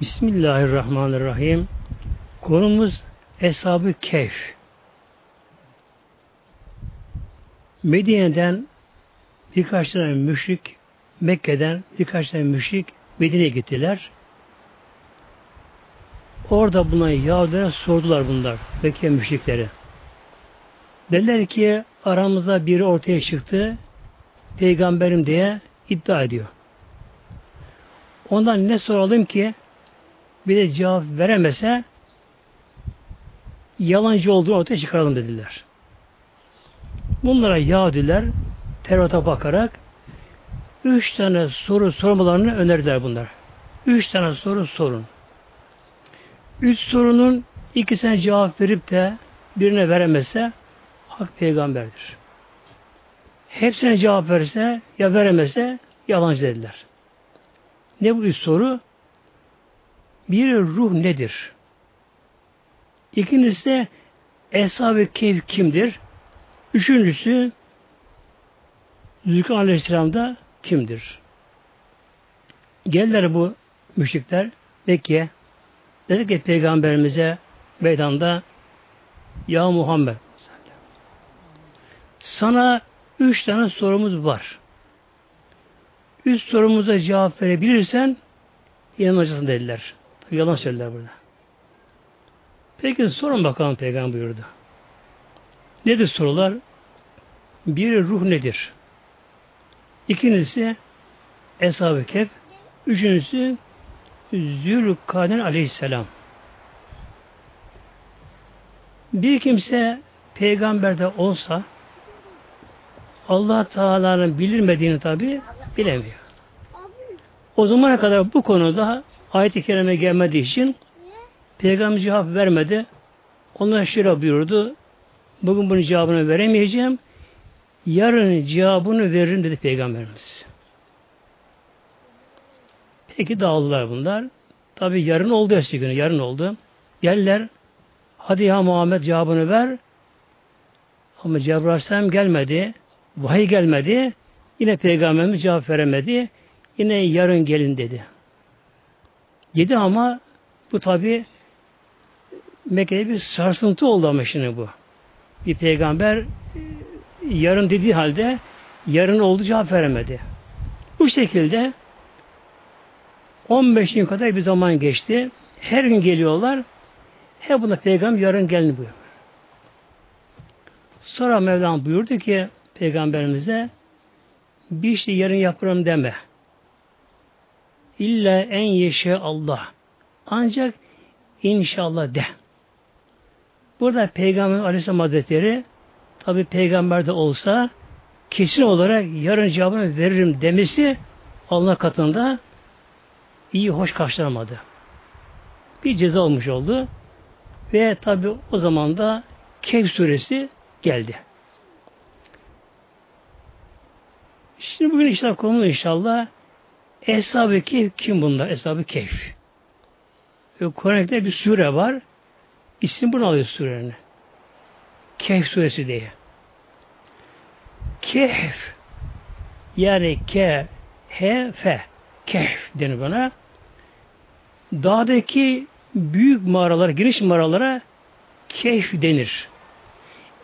Bismillahirrahmanirrahim. Konumuz Eshab-ı Kehf. Medine'den birkaç tane müşrik, Mekke'den birkaç tane müşrik Medine'ye gittiler. Orada buna Yahudilere sordular bunlar, Mekke müşrikleri. Dediler ki aramızda biri ortaya çıktı, peygamberim diye iddia ediyor. Ondan ne soralım ki bir de cevap veremese yalancı olduğunu ortaya çıkaralım dediler. Bunlara Yahudiler Tevrat'a bakarak üç tane soru sormalarını önerdiler bunlar. Üç tane soru sorun. Üç sorunun ikisine cevap verip de birine veremezse hak peygamberdir. Hepsine cevap verirse ya veremezse yalancı dediler. Ne bu üç soru? Bir ruh nedir? İkincisi de Eshab-ı Keyf kimdir? Üçüncüsü Zülkan Aleyhisselam da kimdir? Geldiler bu müşrikler Mekke'ye. Dedi ki Peygamberimize meydanda Ya Muhammed sana üç tane sorumuz var. Üç sorumuza cevap verebilirsen inanacaksın dediler. Yalan söylediler burada. Peki sorun bakalım Peygamber buyurdu. Nedir sorular? Bir ruh nedir? İkincisi Eshab-ı Kehf. Üçüncüsü Zülkaden aleyhisselam. Bir kimse peygamberde olsa Allah Teala'nın bilirmediğini tabi bilemiyor. O zamana kadar bu konuda ayet-i kerime gelmediği için peygamber cevap vermedi. Onlar şira buyurdu. Bugün bunun cevabını veremeyeceğim. Yarın cevabını veririm dedi peygamberimiz. Peki dağıldılar bunlar. Tabi yarın oldu eski günü. Yarın oldu. Geldiler. Hadi ya Muhammed cevabını ver. Ama Cebrail Aleyhisselam gelmedi. Vahiy gelmedi. Yine peygamberimiz cevap veremedi. Yine yarın gelin dedi. Yedi ama bu tabi Mekke'de bir sarsıntı oldu ama şimdi bu. Bir peygamber yarın dediği halde yarın oldu cevap veremedi. Bu şekilde 15 gün kadar bir zaman geçti. Her gün geliyorlar. Hep buna peygamber yarın gelin buyuruyor. Sonra Mevlam buyurdu ki peygamberimize bir şey yarın yaparım deme. İlla en yeşe Allah. Ancak inşallah de. Burada Peygamber Aleyhisselam Hazretleri tabi peygamber de olsa kesin olarak yarın cevabını veririm demesi Allah katında iyi hoş karşılamadı. Bir ceza olmuş oldu. Ve tabi o zaman da Kehf suresi geldi. Şimdi bugün inşallah konu inşallah Eshab-ı Kehf kim bunlar? Eshab-ı Kehf. Kur'an'da bir sure var. İsim bunu alıyor surenin. Kehf suresi diye. Kehf yani ke he fe kehf denir bana. Dağdaki büyük mağaralar, geniş mağaralara kehf denir.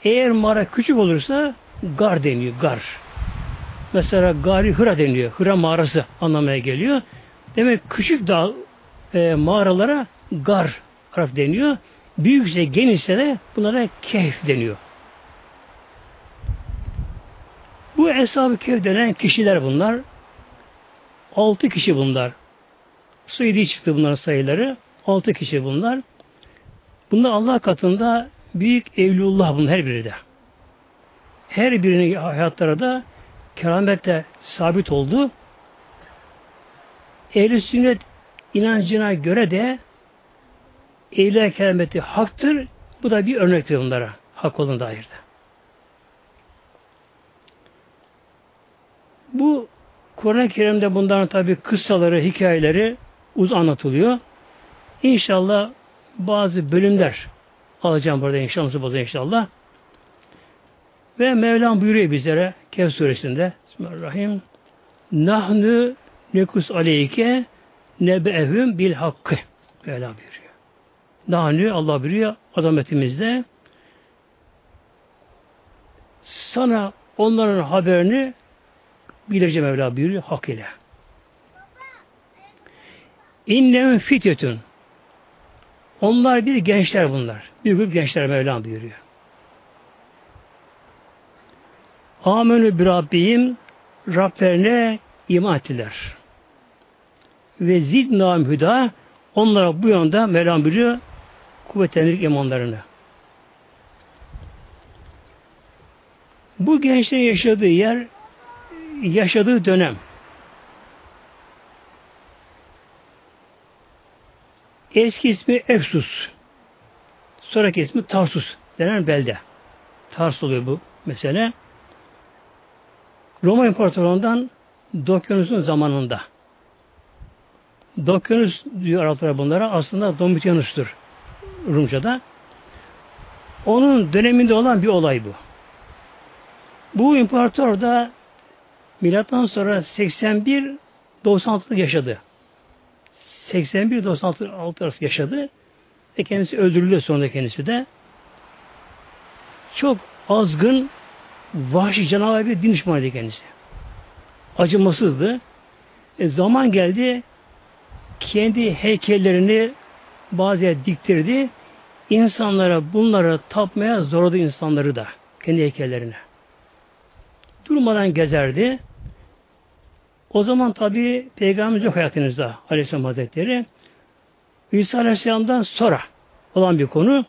Eğer mağara küçük olursa gar deniyor, gar. Mesela Gari Hıra deniliyor. Hıra mağarası anlamaya geliyor. Demek küçük dağ e, mağaralara gar harf deniyor. Büyükse genişse de bunlara kehf deniyor. Bu Eshab-ı Kehf denen kişiler bunlar. Altı kişi bunlar. Sayıdı çıktı bunların sayıları. Altı kişi bunlar. Bunlar Allah katında büyük evlullah bunlar her biri de. Her birinin hayatları da keramette sabit oldu. Ehl-i sünnet inancına göre de ehl kerameti haktır. Bu da bir örnektir bunlara. Hak olduğuna dair de. Bu Kur'an-ı Kerim'de bunların tabi kıssaları, hikayeleri uz anlatılıyor. İnşallah bazı bölümler alacağım burada inşallah, inşallah. Ve Mevlam buyuruyor bizlere Kehf suresinde Bismillahirrahmanirrahim Nahnu nekus aleyke nebe'ehüm bil hakkı. Öyle buyuruyor. Daha ne Allah buyuruyor azametimizde sana onların haberini bileceğim Mevla buyuruyor hak ile. İnnem fityetün. Onlar bir gençler bunlar. Bir grup gençler Mevlam buyuruyor. Amenü bir Rabbim Rablerine iman ettiler. Ve zidnâm hüda onlara bu yönde Mevlam buyuruyor kuvvetlendirik imanlarını. Bu gençlerin yaşadığı yer yaşadığı dönem eski ismi Efsus sonraki ismi Tarsus denen belde. Tars oluyor bu mesele. Roma İmparatorluğundan Dokyanus'un zamanında. Dokyanus diyor Araplar bunlara aslında Domitianus'tur Rumca'da. Onun döneminde olan bir olay bu. Bu imparator da milattan sonra 81 96 yaşadı. 81 96 arası yaşadı. Ve kendisi öldürüldü sonra kendisi de. Çok azgın vahşi canavar bir din düşmanıydı kendisi. Acımasızdı. E, zaman geldi kendi heykellerini bazı yer diktirdi. İnsanlara bunlara tapmaya zorladı insanları da. Kendi heykellerine. Durmadan gezerdi. O zaman tabi Peygamberimiz yok hayatınızda Aleyhisselam Hazretleri. İsa Aleyhisselam'dan sonra olan bir konu.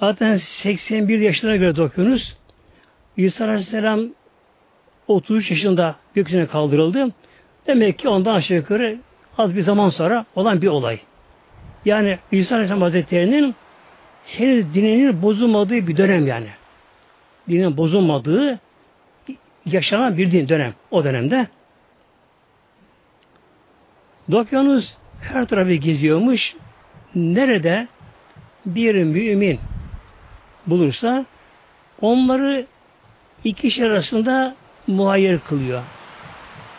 Zaten 81 yaşlarına göre dokuyorsunuz. İsa Aleyhisselam 33 yaşında gökyüzüne kaldırıldı. Demek ki ondan aşağı yukarı az bir zaman sonra olan bir olay. Yani İsa Aleyhisselam Hazretleri'nin henüz dininin bozulmadığı bir dönem yani. Dinin bozulmadığı yaşanan bir din dönem o dönemde. Dokyanus her tarafı geziyormuş. Nerede bir mümin bulursa onları iki kişi arasında muayyer kılıyor.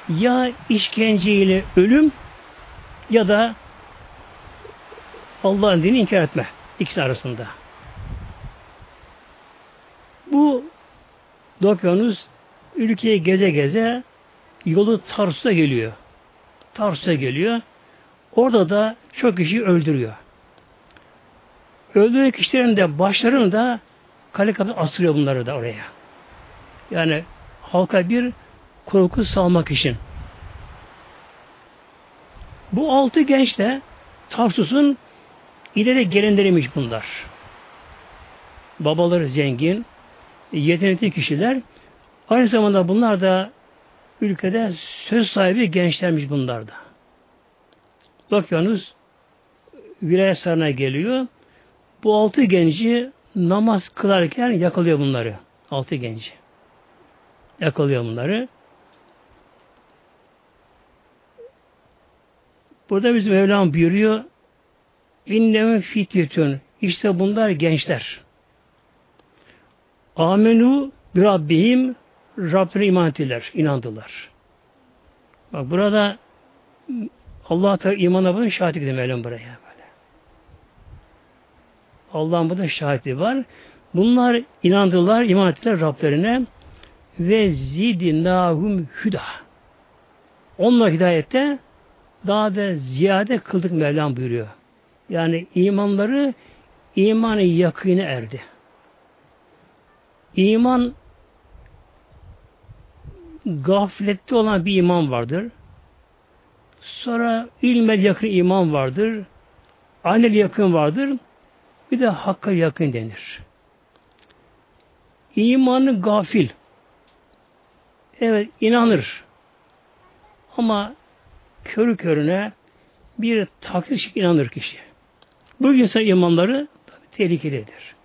Ya işkenceyle ölüm ya da Allah'ın dini inkar etme. ikisi arasında. Bu Dokyanus ülkeye geze geze yolu Tarsus'a geliyor. Tarsus'a geliyor. Orada da çok kişi öldürüyor. Öldüren kişilerin de başlarını da kale kapı asılıyor bunları da oraya. Yani halka bir korku salmak için. Bu altı genç de Tarsus'un ileri gelenleriymiş bunlar. Babaları zengin, yetenekli kişiler. Aynı zamanda bunlar da ülkede söz sahibi gençlermiş bunlar da. Bakıyorsunuz vilayet sarına geliyor. Bu altı genci namaz kılarken yakalıyor bunları. Altı genci. Yakalıyor bunları. Burada bizim Mevlam buyuruyor İnnemin fityetün İşte bunlar gençler. Amenu bir Rabbihim Rabbine iman ettiler, inandılar. Bak burada Allah Teala imana bunun şahitlik de Mevlam buraya böyle. Allah'ın burada şahitliği var. Bunlar inandılar, iman ettiler Rablerine ve zidnahum hüda. Onlar hidayette daha da ziyade kıldık Mevlam buyuruyor. Yani imanları imanı yakine erdi. İman gaflette olan bir iman vardır. Sonra ilmel yakın iman vardır. Aynel yakın vardır. Bir de hakka yakın denir. İmanı gafil. Evet inanır. Ama körü körüne bir taklit inanır kişi. Bu insan imanları tabii tehlikelidir.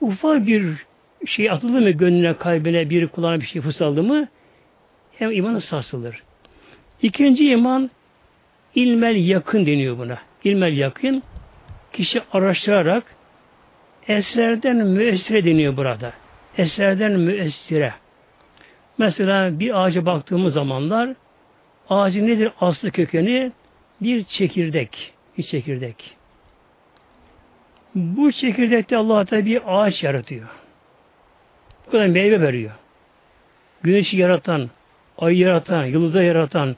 Ufak bir şey atıldı mı gönlüne, kalbine, bir kulağına bir şey fısıldı mı hem imanı sarsılır. İkinci iman ilmel yakın deniyor buna. İlmel yakın kişi araştırarak eslerden müessire deniyor burada. Eslerden müessire. Mesela bir ağaca baktığımız zamanlar ağacın nedir aslı kökeni? bir çekirdek. Bir çekirdek. Bu çekirdekte Allah Teala bir ağaç yaratıyor. Bu kadar meyve veriyor. Güneşi yaratan, ayı yaratan, yıldızı yaratan,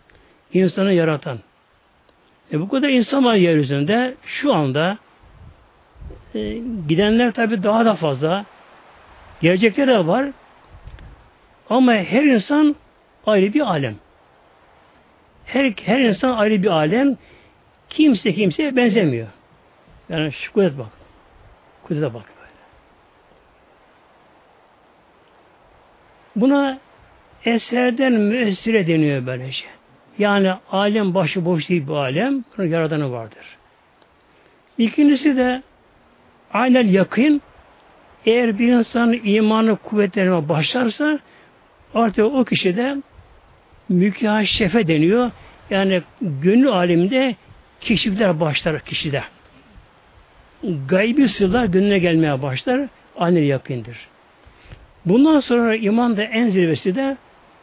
insanı yaratan. E bu kadar insan var yeryüzünde. Şu anda e, gidenler tabi daha da fazla. Gelecekler de var. Ama her insan ayrı bir alem. Her, her insan ayrı bir alem. Kimse kimseye benzemiyor. Yani şu kudret bak. Kudrete bak böyle. Buna eserden müessire deniyor böylece. Yani alem başı boş değil bu alem. Bunun yaradanı vardır. İkincisi de aynen yakın eğer bir insan imanı kuvvetlenme başlarsa artık o kişi de mükaşefe deniyor. Yani gönül aleminde keşifler başlar kişide. Gaybi sırlar gönlüne gelmeye başlar. Aynı yakındır. Bundan sonra iman da en zirvesi de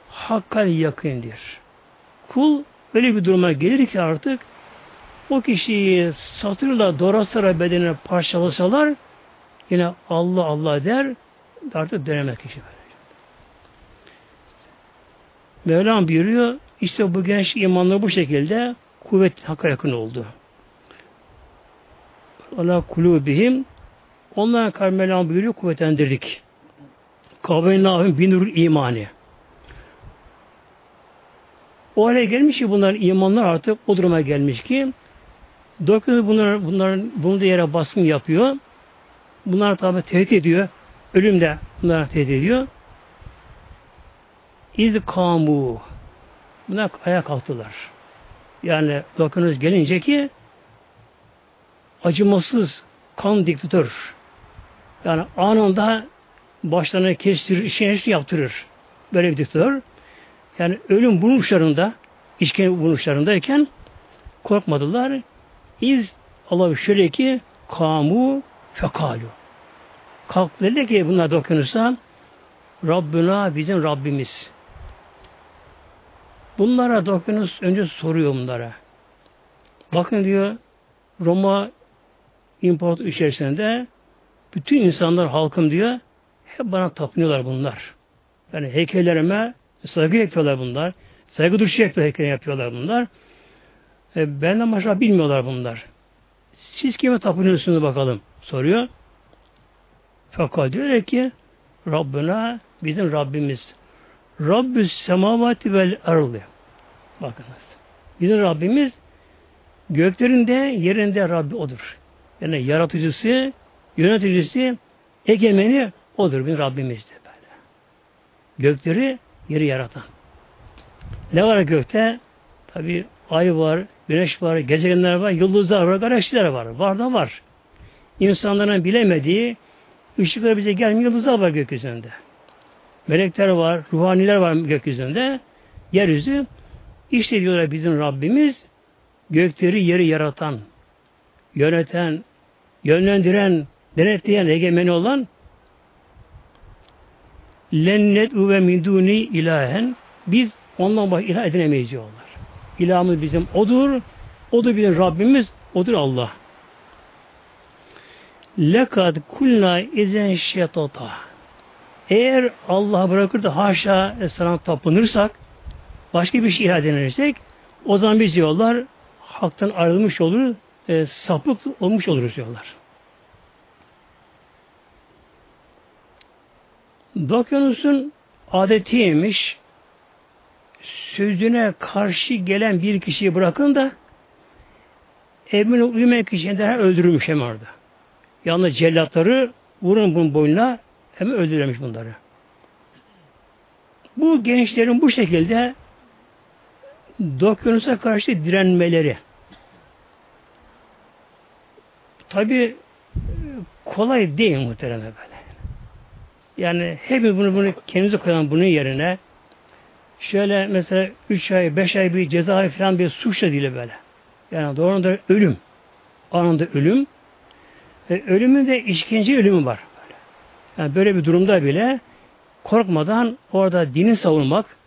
hakkal yakındır. Kul öyle bir duruma gelir ki artık o kişiyi satırla doğrasalar bedenine parçalasalar yine Allah Allah der artık dönemez kişi böyle. Mevlam buyuruyor işte bu genç imanlı bu şekilde kuvvet hakka yakın oldu. Allah kulubihim onlara kar Mevlam buyuruyor kuvvetlendirdik. Kavveynâhüm binur imani. O hale gelmiş ki bunların imanlar artık o duruma gelmiş ki doktor bunlar, bunların bulunduğu yere baskın yapıyor. Bunlar tabi tehdit ediyor. Ölüm de bunlar tehdit ediyor. İz kamu. Bunlar ayağa kalktılar. Yani dokunuz gelince ki acımasız kan diktatör. Yani anında başlarına kestirir, işkence yaptırır. Böyle bir diktatör. Yani ölüm bulmuşlarında, işkence bulmuşlarındayken korkmadılar. İz Allah şöyle ki kamu fekalu. Kalk dedi ki bunlar dokunursa Rabbuna bizim Rabbimiz. Bunlara dokunuz önce soruyor bunlara. Bakın diyor Roma imparator içerisinde bütün insanlar halkım diyor hep bana tapınıyorlar bunlar. Yani heykellerime saygı yapıyorlar bunlar. Saygı duruşu yapıyor, yapıyorlar bunlar. E, benden başka bilmiyorlar bunlar. Siz kime tapınıyorsunuz bakalım soruyor. Fakat diyor ki Rabbına bizim Rabbimiz. Rabbüs semavati vel ardı. Bakınız. Bizim Rabbimiz göklerinde yerinde Rabbi odur. Yani yaratıcısı, yöneticisi, egemeni odur. Bizim Rabbimizdir böyle. Gökleri yeri yaratan. Ne var gökte? Tabi ay var, güneş var, gezegenler var, yıldızlar var, galaksiler var. Var da var. İnsanların bilemediği ışıklar bize gelmiyor, yıldızlar var gökyüzünde. Melekler var, ruhaniler var gökyüzünde. Yeryüzü işte diyorlar bizim Rabbimiz gökleri yeri yaratan, yöneten, yönlendiren, denetleyen, egemeni olan lennet ve miduni ilahen biz ondan başka ilah edinemeyiz diyorlar. İlahımız bizim odur, odur bizim Rabbimiz, odur Allah. Lekad kulna izen şetata. Eğer Allah bırakır da haşa esran tapınırsak, başka bir şey ilah edinirsek, o zaman biz diyorlar, haktan ayrılmış olur, e, sapık olmuş oluruz diyorlar. Dokyanus'un adetiymiş, sözüne karşı gelen bir kişiyi bırakın da emrine uymayan kişiyi de öldürülmüş hem orada. Yalnız cellatları vurun bunun boynuna hemen öldürülmüş bunları. Bu gençlerin bu şekilde Dokyanus'a karşı direnmeleri tabi kolay değil muhtemelen böyle. Yani hep bunu bunu kendimize koyan bunun yerine şöyle mesela üç ay, beş ay bir ceza falan bir suçla değil böyle. Yani doğrudan ölüm. Anında ölüm. E, ölümün de işkence ölümü var. Böyle. Yani böyle bir durumda bile korkmadan orada dini savunmak,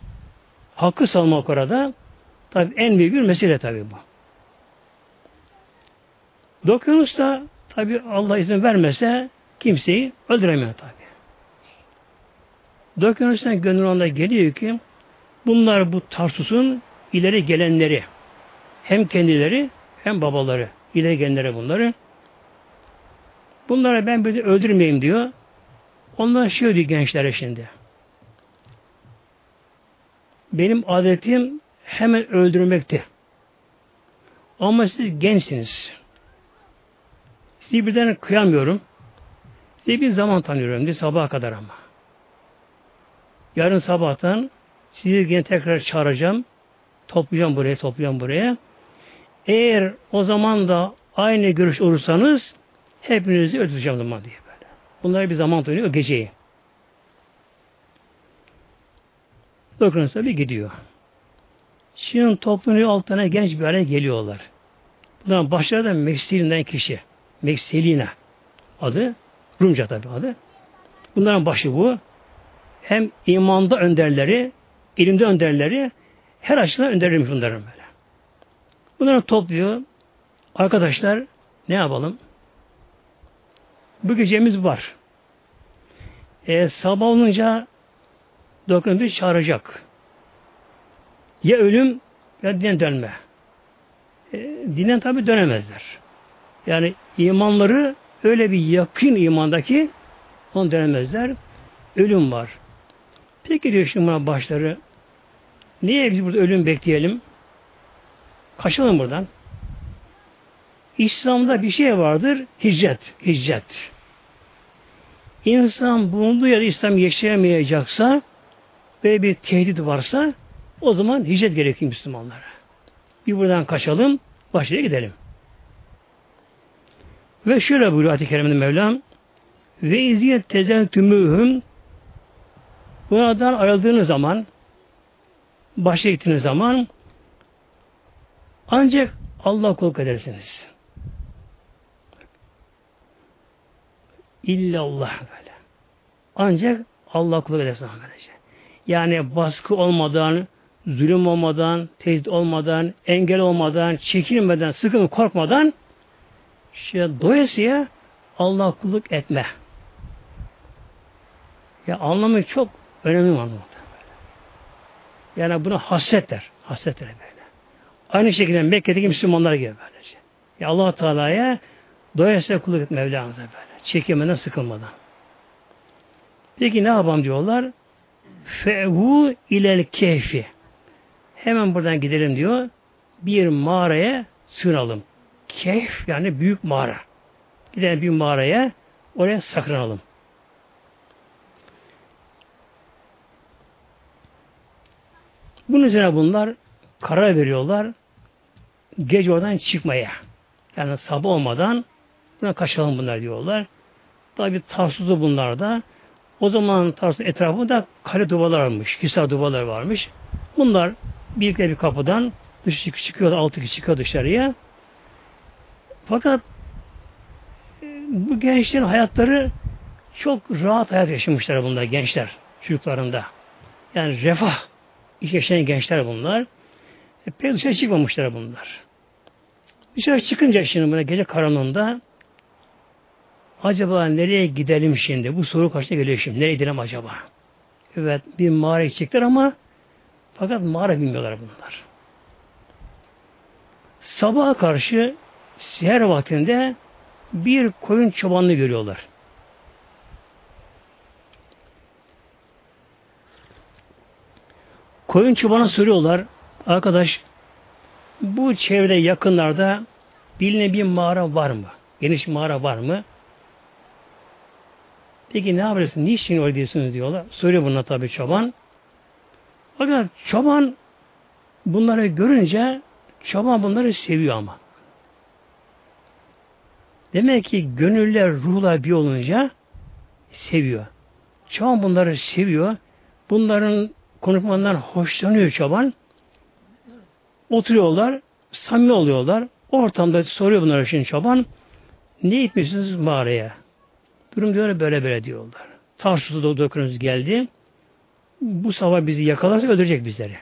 hakkı savunmak orada tabi en büyük bir mesele tabi bu. Dokyanus da tabi Allah izin vermese kimseyi öldüremiyor tabi. Dokyanus'tan gönül onda geliyor ki bunlar bu Tarsus'un ileri gelenleri hem kendileri hem babaları ileri gelenleri bunları bunlara ben bir öldürmeyeyim diyor. Onlar şey diyor gençlere şimdi. Benim adetim hemen öldürmekti. Ama siz gençsiniz. Sizi birden kıyamıyorum. Size bir zaman tanıyorum diye sabaha kadar ama. Yarın sabahtan sizi yine tekrar çağıracağım. Toplayacağım buraya, toplayacağım buraya. Eğer o zaman da aynı görüş olursanız hepinizi öldüreceğim zaman diye böyle. Bunlara bir zaman tanıyor geceyi. Bakın bir gidiyor. Şimdi toplanıyor altına genç bir hale geliyorlar. Bunların başları da Meksilinden kişi. Meksilina adı. Rumca tabi adı. Bunların başı bu. Hem imanda önderleri, ilimde önderleri, her açıdan önderlermiş bunların böyle. Bunları topluyor. Arkadaşlar ne yapalım? Bu gecemiz var. E, sabah olunca doktor çağıracak. Ya ölüm ya dine dönme. E, dinen tabi dönemezler. Yani imanları öyle bir yakın imandaki onu dönemezler. Ölüm var. Peki diyor şimdi buna başları niye biz burada ölüm bekleyelim? Kaçalım buradan. İslam'da bir şey vardır. Hicret. Hicret. İnsan bulunduğu yerde İslam yaşayamayacaksa ve bir tehdit varsa o zaman hicret gerekiyor Müslümanlara. Bir buradan kaçalım, başına gidelim. Ve şöyle buyuruyor Ayet-i Kerime'de Mevlam ve iziyet tezentümühüm Buradan ayrıldığınız zaman başa gittiğiniz zaman ancak Allah kulluk edersiniz. İllallah böyle. Ancak Allah kulluk edersiniz. Yani baskı olmadan, zulüm olmadan, tehdit olmadan, engel olmadan, çekinmeden, sıkıntı korkmadan şey doyasıya Allah kulluk etme. Ya anlamı çok önemli bir anlamda. Yani buna hasret der. Hasret der böyle. Aynı şekilde Mekke'deki Müslümanlar gibi böylece. Ya allah Teala'ya doyasıya kulluk et Mevlamıza böyle. Çekimeden, sıkılmadan. Peki ne yapalım diyorlar? Fehu ilel keyfi. Hemen buradan gidelim diyor. Bir mağaraya sığınalım. Keyf yani büyük mağara. Gidelim bir mağaraya oraya saklanalım. Bunun üzerine bunlar karar veriyorlar. Gece oradan çıkmaya. Yani sabah olmadan buna kaçalım bunlar diyorlar. Tabi Tarsus'u bunlar da. O zaman Tarsus etrafında kale duvarlar varmış. Hisar duvarlar varmış. Bunlar birlikte bir kapıdan dış çıkıyor, altı kişi çıkıyor dışarıya. Fakat e, bu gençlerin hayatları çok rahat hayat yaşamışlar bunlar gençler çocuklarında. Yani refah iş yaşayan gençler bunlar. E, pek dışarı çıkmamışlar bunlar. Dışarı çıkınca şimdi buna gece karanlığında acaba nereye gidelim şimdi? Bu soru karşına geliyor şimdi. Nereye gidelim acaba? Evet bir mağara gidecekler ama fakat mağara bilmiyorlar bunlar. Sabaha karşı seher vaktinde bir koyun çobanını görüyorlar. Koyun çobana soruyorlar. Arkadaş bu çevrede yakınlarda bilinen bir mağara var mı? Geniş mağara var mı? Peki ne yapıyorsun? Niçin öyle diyorsunuz diyorlar. Soruyor buna tabii çoban. Fakat çoban bunları görünce çoban bunları seviyor ama. Demek ki gönüller ruhla bir olunca seviyor. Çoban bunları seviyor. Bunların konuşmalarından hoşlanıyor çoban. Oturuyorlar, samimi oluyorlar. Ortamda soruyor bunlar için çoban. Ne gitmişsiniz mağaraya? Durum diyor böyle böyle diyorlar. Tarsus'ta doktorunuz geldi. Bu sabah bizi yakalarsa öldürecek bizleri.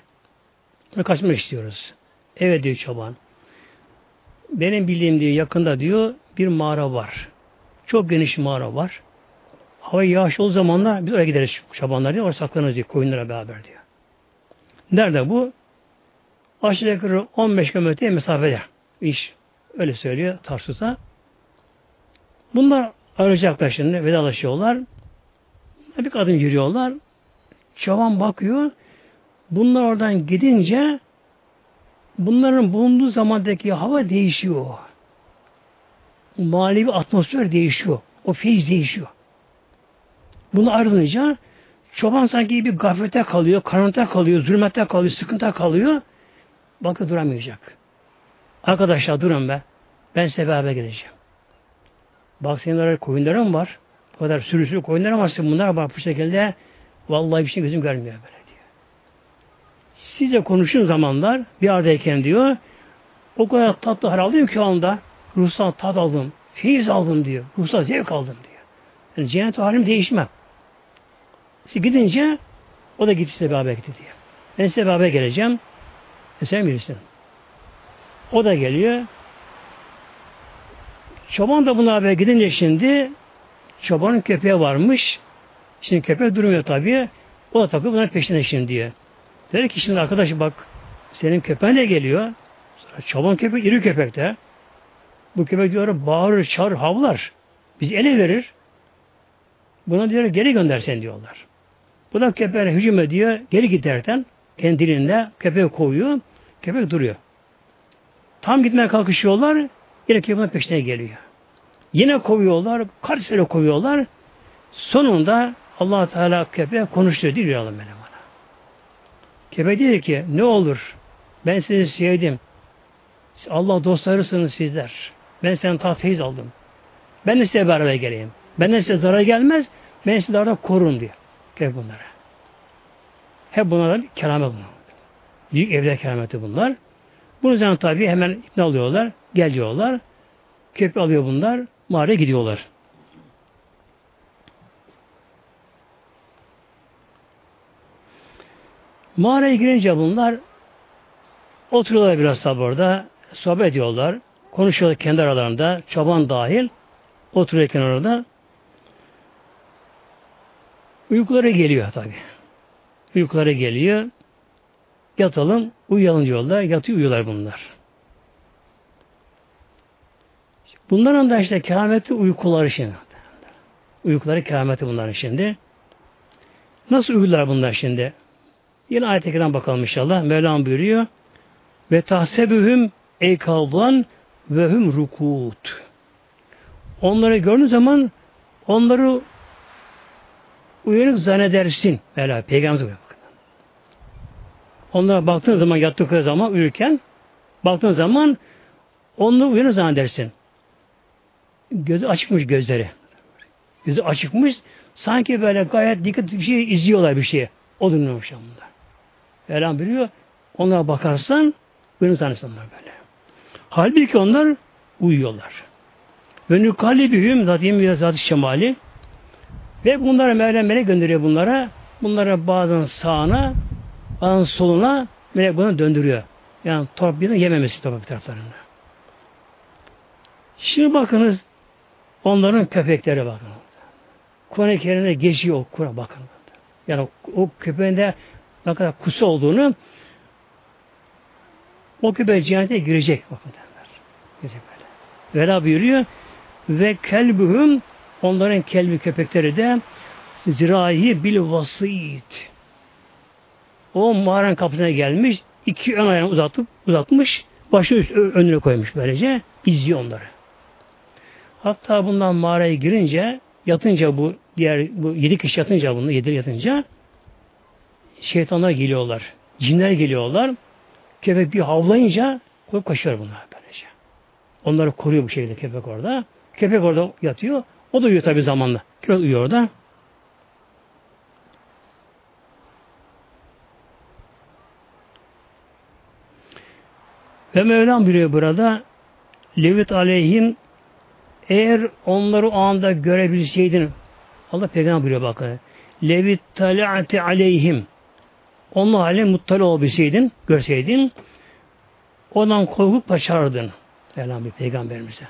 Bunu kaçmak istiyoruz. Evet diyor çoban. benim bildiğim diyor yakında diyor bir mağara var. Çok geniş mağara var. Hava yağış olduğu zamanlar biz oraya gideriz şabanlar diyor. Orada saklanırız diyor. Koyunlara beraber diyor. Nerede bu? Aşağı yukarı 15 kilometre mesafede. iş. Öyle söylüyor Tarsus'a. Bunlar ayrılacaklar şimdi. Vedalaşıyorlar. Bir adım yürüyorlar. Çoban bakıyor. Bunlar oradan gidince bunların bulunduğu zamandaki hava değişiyor. Manevi atmosfer değişiyor. O feyiz değişiyor. Bunu ayrılınca çoban sanki bir gaflete kalıyor, karanlıkta kalıyor, zulmette kalıyor, sıkıntıda kalıyor. Bakın duramayacak. Arkadaşlar durun be. Ben size beraber geleceğim. Bak senin oraya koyunların var. Bu kadar sürü sürü koyunların var. Bunlar bak bu şekilde vallahi bir şey gözüm görmüyor böyle diyor. Sizle konuşun zamanlar bir aradayken diyor o kadar tatlı hal aldım ki o anda ruhsal tat aldım. Feyiz aldım diyor. Ruhsal zevk aldım diyor. Yani cennet halim değişmem. Siz gidince o da gitti size beraber gitti diyor. Ben size beraber geleceğim. E sen bilirsin. O da geliyor. Çoban da buna haber gidince şimdi çobanın köpeği varmış. Şimdi köpek durmuyor tabii. O da takıyor bunların peşine şimdi diye. Dedi ki şimdi arkadaş bak senin köpeğin de geliyor. Çoban köpek iri köpek de. Bu köpek diyor bağırır, çağırır, havlar. Biz ele verir. Buna diyor geri göndersen diyorlar. Bu da köpeğe hücum ediyor. Geri giderken kendi dilinde köpeği koyuyor. Köpek duruyor. Tam gitmeye kalkışıyorlar. Yine köpeğin peşine geliyor. Yine kovuyorlar. Karşısıyla kovuyorlar. Sonunda allah Teala köpeğe konuştu diyor Allah bana. Köpek dedi ki ne olur ben sizi sevdim. Allah dostlarısınız sizler. Ben senin tahfiz aldım. Ben de size beraber geleyim. Benden size zarar gelmez. Ben sizi orada korun diyor. Köpek bunlara. Hep bunlara bir keramet bunlar. Büyük evliya kerameti bunlar. Bunun üzerine tabi hemen ikna alıyorlar. Geliyorlar. Köprü alıyor bunlar. Mağaraya gidiyorlar. Mağaraya girince bunlar oturuyorlar biraz tabi orada. Sohbet ediyorlar. Konuşuyorlar kendi aralarında. Çoban dahil. Oturuyorken orada. Uykuları geliyor tabi. Uykuları geliyor. Yatalım, uyuyalım diyorlar. Yatıyor, uyuyorlar bunlar. Bunların da işte kerameti uykuları şimdi. Uykuları kerameti bunların şimdi. Nasıl uyuyorlar bunlar şimdi? Yine ayet-i bakalım inşallah. Mevlam buyuruyor. Ve tahsebühüm eykaldan ve hüm rukut. Onları gördüğün zaman onları uyanık zannedersin. Mevla peygamber Onlara baktığın zaman yattıkları zaman uyurken baktığın zaman onları uyanık zannedersin. Gözü açıkmış gözleri. Gözü açıkmış. Sanki böyle gayet dikkat bir şey izliyorlar bir şeye. O durumdamış onlar. Mevlam biliyor. Onlara bakarsan zannedersin onlar böyle. Halbuki onlar uyuyorlar. Ve nükalibühüm zaten zat şemali ve bunlara Mevlam melek gönderiyor bunlara. Bunlara bazen sağına bazen soluna melek bunu döndürüyor. Yani torpilini yememesi toprak taraflarında. Şimdi bakınız onların köpekleri bakın. Kur'an-ı Kerim'de geçiyor o Kur'an bakın. Yani o köpeğin de ne kadar kusu olduğunu o köpek cennete girecek bakın derler. Girecek böyle. Vela buyuruyor ve kelbühüm onların kelbi köpekleri de zirahi bil vasit. O mağaranın kapısına gelmiş, iki ön ayağını uzatıp uzatmış, başı üst önüne koymuş böylece, izliyor onları. Hatta bundan mağaraya girince, yatınca bu diğer bu yedi kişi yatınca bunu yedi yatınca şeytanlar geliyorlar. Cinler geliyorlar. Köpek bir havlayınca koyup kaçıyor bunlar böylece. Onları koruyor bu şekilde köpek orada. Köpek orada yatıyor. O da uyuyor tabi zamanla. Köpek uyuyor orada. Ve Mevlam biliyor burada Levit aleyhim eğer onları o anda görebilseydin Allah peygamber buyuruyor bakın. Levit tala'ati aleyhim onlar hale muttali olabilseydin, görseydin ondan korkup kaçardın. Bir peygamberimize.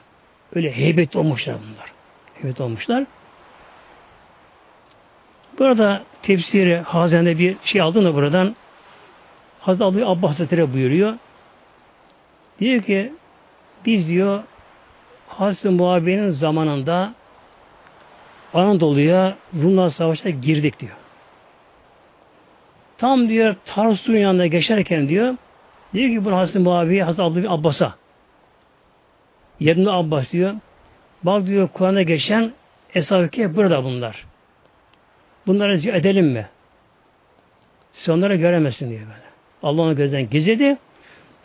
Öyle heybet olmuşlar bunlar. Heybet olmuşlar. Burada tefsiri Hazen'de bir şey aldım da buradan Hazreti Abdülhamid Abbas Hazretleri buyuruyor. Diyor ki biz diyor Hazreti Muaviye'nin zamanında Anadolu'ya Rumlar Savaşı'na girdik diyor. Tam diyor Tarsus'un yanında geçerken diyor diyor ki bunu Hazreti Muaviye Hazreti Abdülhamid Abbas'a yerinde Abbas diyor bak diyor Kur'an'da geçen Eshab-ı burada bunlar. Bunları edelim mi? Siz onları göremezsin diyor böyle. Allah onu gözden gizledi.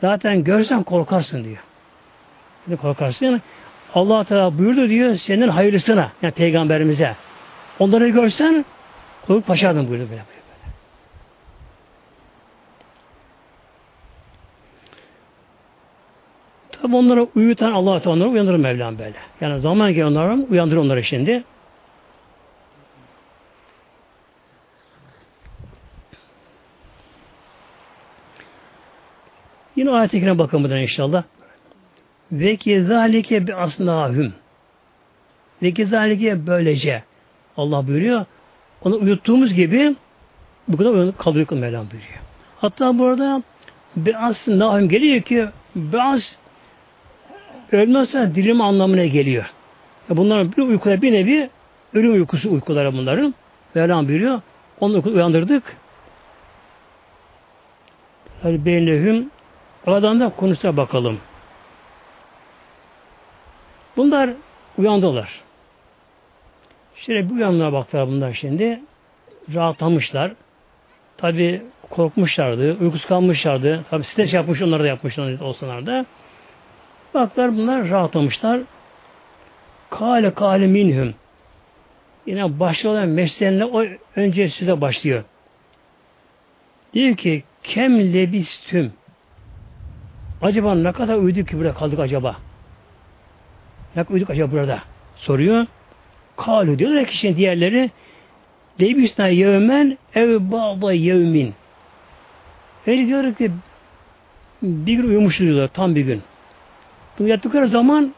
Zaten görsen korkarsın diyor. Şimdi korkarsın. Allah Teala buyurdu diyor senin hayırlısına yani peygamberimize. Onları görsen korkup paşardın buyurdu böyle. böyle. Tabi onları uyutan Allah Teala onları uyandırır Mevlam böyle. Yani zaman gelen onları uyandırır onları şimdi. Yine ayet-i bakın buradan inşallah. Ve ki zalike bi asnahum. Ve ki zalike böylece. Allah buyuruyor. Onu uyuttuğumuz gibi bu kadar uyanık kalıyor Mevlam buyuruyor. Hatta burada bi asnahum geliyor ki bazı ölmezse dilim anlamına geliyor. Bunların bir uykuda bir nevi ölüm uykusu uykuları bunların. Mevlam buyuruyor. Onları uyandırdık. Yani beynehüm Aradan da konuşsa bakalım. Bunlar uyandılar. Şöyle bir uyanmaya baktılar bunlar şimdi. Rahatlamışlar. Tabi korkmuşlardı, uykusuz kalmışlardı. Tabi stres yapmış, onları da yapmışlar olsunlar da. Baklar bunlar rahatlamışlar. Kale kale minhum. Yine başlıyorlar mesleğine o önce size başlıyor. Diyor ki kem lebistüm Acaba ne kadar uyuduk ki burada kaldık acaba? Ne kadar uyuduk acaba burada? Soruyor. Kalu diyorlar ki şimdi diğerleri Leybisna yevmen ev ba'da yevmin. Öyle diyor ki bir gün uyumuşuz diyorlar tam bir gün. Yattıkları zaman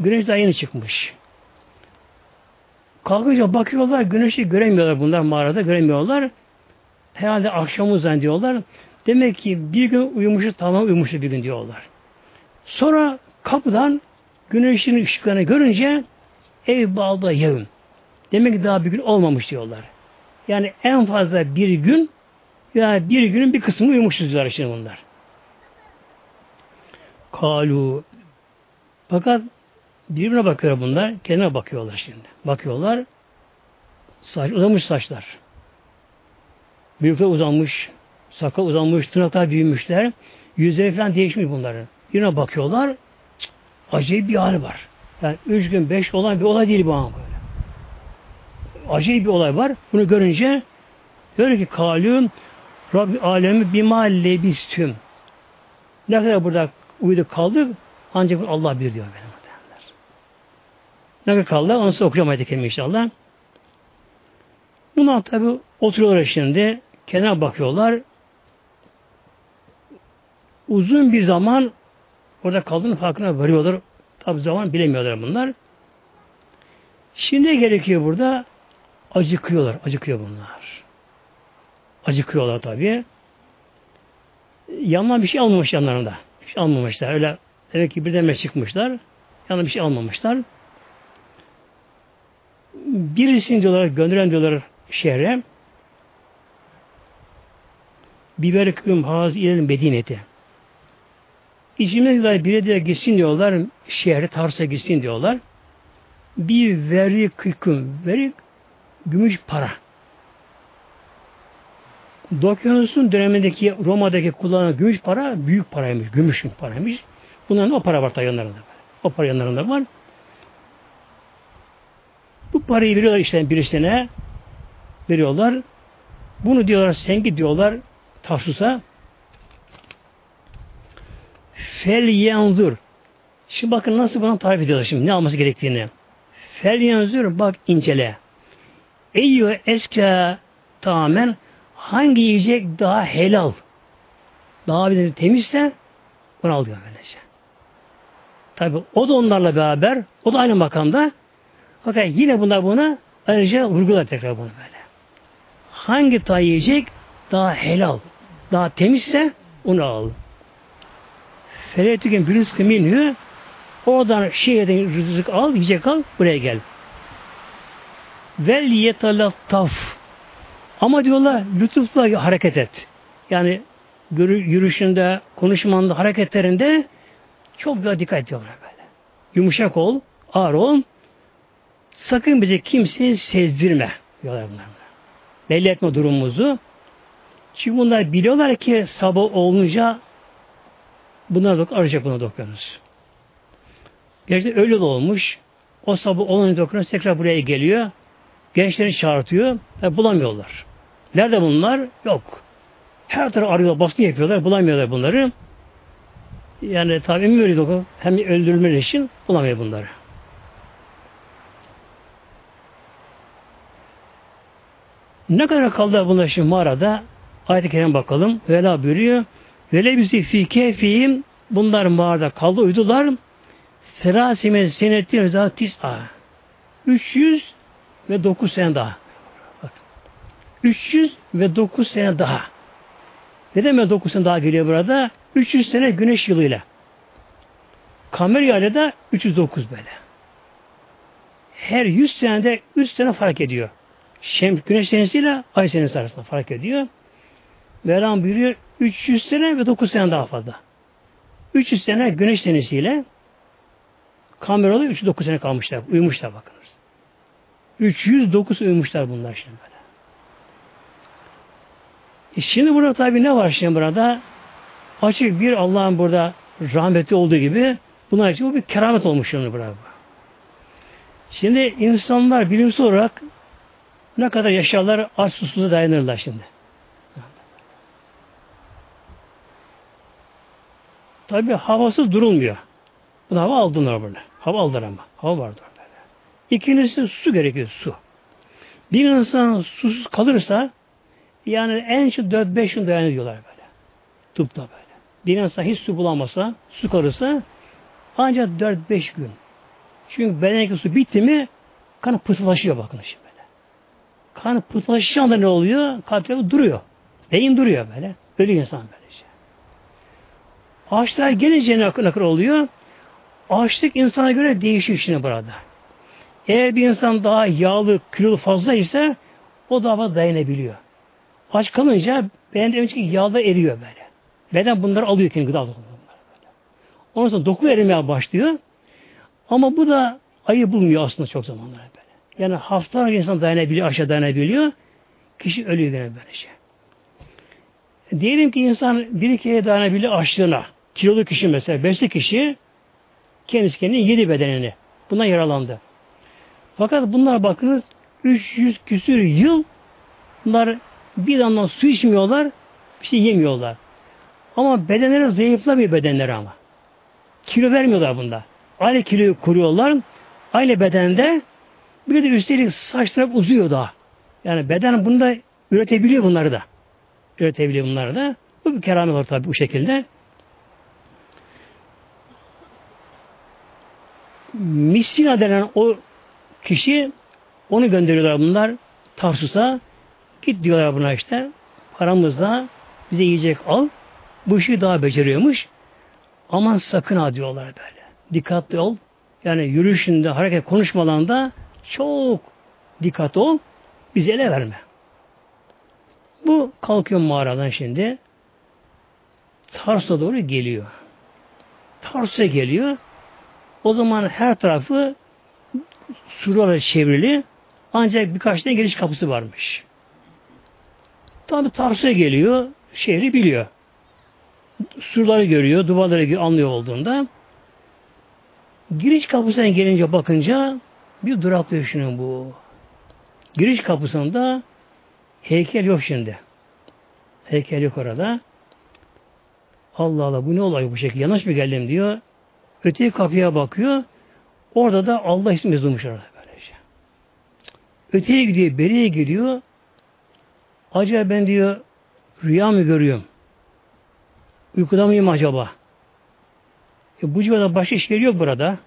güneş daha yeni çıkmış. Kalkınca bakıyorlar güneşi göremiyorlar bunlar mağarada göremiyorlar. Herhalde akşamı zannediyorlar. Demek ki bir gün uyumuşuz tamam uyumuşuz bir gün diyorlar. Sonra kapıdan güneşin ışıklarını görünce ev balda yağın. Demek ki daha bir gün olmamış diyorlar. Yani en fazla bir gün ya bir günün bir kısmını uyumuşuz diyorlar şimdi bunlar. Kalu fakat birbirine bakıyor bunlar. Kendine bakıyorlar şimdi. Bakıyorlar. Saç, uzamış saçlar. Büyükler uzanmış. Sakal uzanmış, tırnaklar büyümüşler. Yüzleri falan değişmiş bunların. Yine bakıyorlar. Acayip bir hali var. Yani üç gün, beş olan bir olay değil bu an böyle. Acayip bir olay var. Bunu görünce diyor ki kalün Rabbi alemi bima lebistüm. Ne kadar burada uyuduk kaldık ancak Allah bir diyor benim. Ne kadar kaldı? Onu size okuyacağım ayet inşallah. Bunlar tabi oturuyorlar şimdi. Kenara bakıyorlar uzun bir zaman orada kaldığının farkına varıyorlar. Tabi zaman bilemiyorlar bunlar. Şimdi gerekiyor burada? Acıkıyorlar. Acıkıyor bunlar. Acıkıyorlar tabi. Yanına bir şey almamış yanlarında. Bir şey almamışlar. Öyle demek ki bir birden çıkmışlar. Yanına bir şey almamışlar. Birisini diyorlar, gönderen diyorlar şehre. Biber küm haz ilelim Medine'te. İçimden diyorlar biri de gitsin diyorlar şehre Tarsus'a gitsin diyorlar. Bir veri kıkım, veri gümüş para. Dokyanus'un dönemindeki Roma'daki kullanılan gümüş para büyük paraymış, gümüş paraymış. Bunların o para var yanlarında. O para yanlarında var. Bu parayı veriyorlar işte birisine veriyorlar. Bunu diyorlar sen git diyorlar Tarsus'a Fel yanzur. Şimdi bakın nasıl bana tarif ediyorlar şimdi ne alması gerektiğini. Fel yanzur bak incele. Eyyü eske tamamen hangi yiyecek daha helal, daha bir temizse onu al diyor böylece. Tabi o da onlarla beraber, o da aynı makamda. Fakat yine bunlar buna ayrıca vurgular tekrar bunu böyle. Hangi tay yiyecek daha helal, daha temizse onu al. Feretüken bir rızkı minhü oradan şehirden rızık al, yiyecek al, buraya gel. Vel yetalattaf ama diyorlar lütufla hareket et. Yani yürüyüşünde, konuşmanda, hareketlerinde çok daha dikkat ediyorlar böyle. Yumuşak ol, ağır ol. Sakın bize kimseyi sezdirme diyorlar bunlar. Belli etme durumumuzu. Çünkü bunlar biliyorlar ki sabah olunca bunlar dok arayacak buna dokuyoruz. Gerçekten öyle de olmuş. O sabah olunca dokuyoruz tekrar buraya geliyor. Gençleri çağırtıyor. E, bulamıyorlar. Nerede bunlar? Yok. Her taraf arıyorlar, baskın yapıyorlar, bulamıyorlar bunları. Yani tabi mi öyle hem öldürülmeleri için bulamıyor bunları. Ne kadar kaldı bunlar şimdi mağarada? Ayet-i Kerim bakalım. Vela buyuruyor. Vele bizi fi kefihim bunlar mağarada kaldı uydular. Serasime senettin özel tis'a. 300 ve 9 sene daha. Bak. 300 ve 9 sene daha. Ne demek 9 sene daha geliyor burada? 300 sene güneş yılıyla. Kamer yayla da 309 böyle. Her 100 senede 3 sene fark ediyor. Şem, güneş senesiyle ay senesi arasında fark ediyor. Mevlam buyuruyor 300 sene ve 9 sene daha fazla. 300 sene güneş senesiyle kamerada 309 sene kalmışlar. Uyumuşlar bakınız. 309 uyumuşlar bunlar şimdi böyle. E şimdi burada tabi ne var şimdi burada? Açık bir Allah'ın burada rahmeti olduğu gibi bunlar için bu bir keramet olmuş şimdi burada. Şimdi insanlar bilimsel olarak ne kadar yaşarlar aç susuzluğa dayanırlar şimdi. Tabi havası durulmuyor. Bu hava aldılar böyle. Hava aldılar ama. Hava vardır böyle. İkincisi su gerekiyor su. Bir insan susuz kalırsa yani en çok 4-5 gün dayanıyorlar böyle. Tıpta böyle. Bir insan hiç su bulamasa, su kalırsa ancak 4-5 gün. Çünkü bedendeki su bitti mi kan pıhtılaşıyor bakın şimdi böyle. Kan pıhtılaşınca anda ne oluyor? Kalp duruyor. Beyin duruyor böyle. Ölüyor insan böylece. Ağaçlar gelince ne kadar oluyor? Ağaçlık insana göre değişiyor şimdi burada. Eğer bir insan daha yağlı, kilolu fazla ise o daha dayanabiliyor. Aç kalınca beden önceki yağda eriyor böyle. Beden bunları alıyor kendi gıda alıyor. Ondan sonra doku erimeye başlıyor. Ama bu da ayı bulmuyor aslında çok zamanlar böyle. Yani haftalarca insan dayanabiliyor, aşağı dayanabiliyor. Kişi ölüyor gene böyle şey. Diyelim ki insan bir ikiye dayanabiliyor açlığına. Kilolu kişi mesela, besli kişi kendisi kendine yedi bedenini. Bundan yaralandı. Fakat bunlar bakınız 300 küsür yıl bunlar bir damla su içmiyorlar, bir şey yemiyorlar. Ama bedenleri zayıflamıyor bedenleri ama. Kilo vermiyorlar bunda. Aynı kiloyu kuruyorlar. Aynı bedende bir de üstelik saçlar uzuyor daha. Yani beden bunda üretebiliyor bunları da. Üretebiliyor bunları da. Bu bir keramet var tabi bu şekilde. Misina denen o kişi onu gönderiyorlar bunlar Tarsus'a. Git diyorlar buna işte. Paramızla bize yiyecek al. Bu işi daha beceriyormuş. Aman sakın ha diyorlar böyle. Dikkatli ol. Yani yürüyüşünde, hareket konuşmalarında çok dikkat ol. Bizi ele verme. Bu kalkıyor mağaradan şimdi. Tarsus'a doğru geliyor. Tarsus'a geliyor. O zaman her tarafı surlarla çevrili ancak birkaç tane giriş kapısı varmış. Tabi Tarsus'a geliyor, şehri biliyor. Surları görüyor, duvarları anlıyor olduğunda giriş kapısına gelince bakınca bir duraklıyor şunun bu. Giriş kapısında heykel yok şimdi. Heykel yok orada. Allah Allah bu ne olay bu şekilde yanlış mı geldim diyor. Öteki kapıya bakıyor. Orada da Allah ismi yazılmış orada böylece. Öteye gidiyor, beriye gidiyor. Acaba ben diyor rüya mı görüyorum? Uykuda mıyım acaba? E, bu civarda başka şehir yok burada.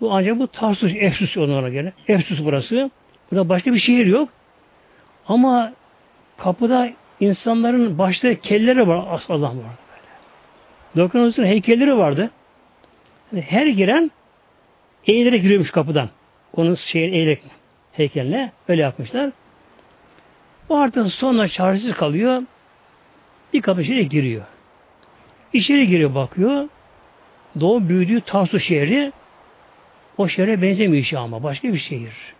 Bu ancak bu Tarsus, Efsus onlara göre. Efsus burası. Burada başka bir şehir yok. Ama kapıda insanların başta kelleri var. Allah var. Dokunuzun heykelleri vardı. Her giren eğilerek giriyormuş kapıdan. Onun şeyin eğilerek heykeline öyle yapmışlar. O artık sonra çaresiz kalıyor. Kapı içeri giriyor. İçeri giriyor bakıyor. Doğu büyüdüğü Tarsus şehri o şehre benzemiyor işi ama başka bir şehir.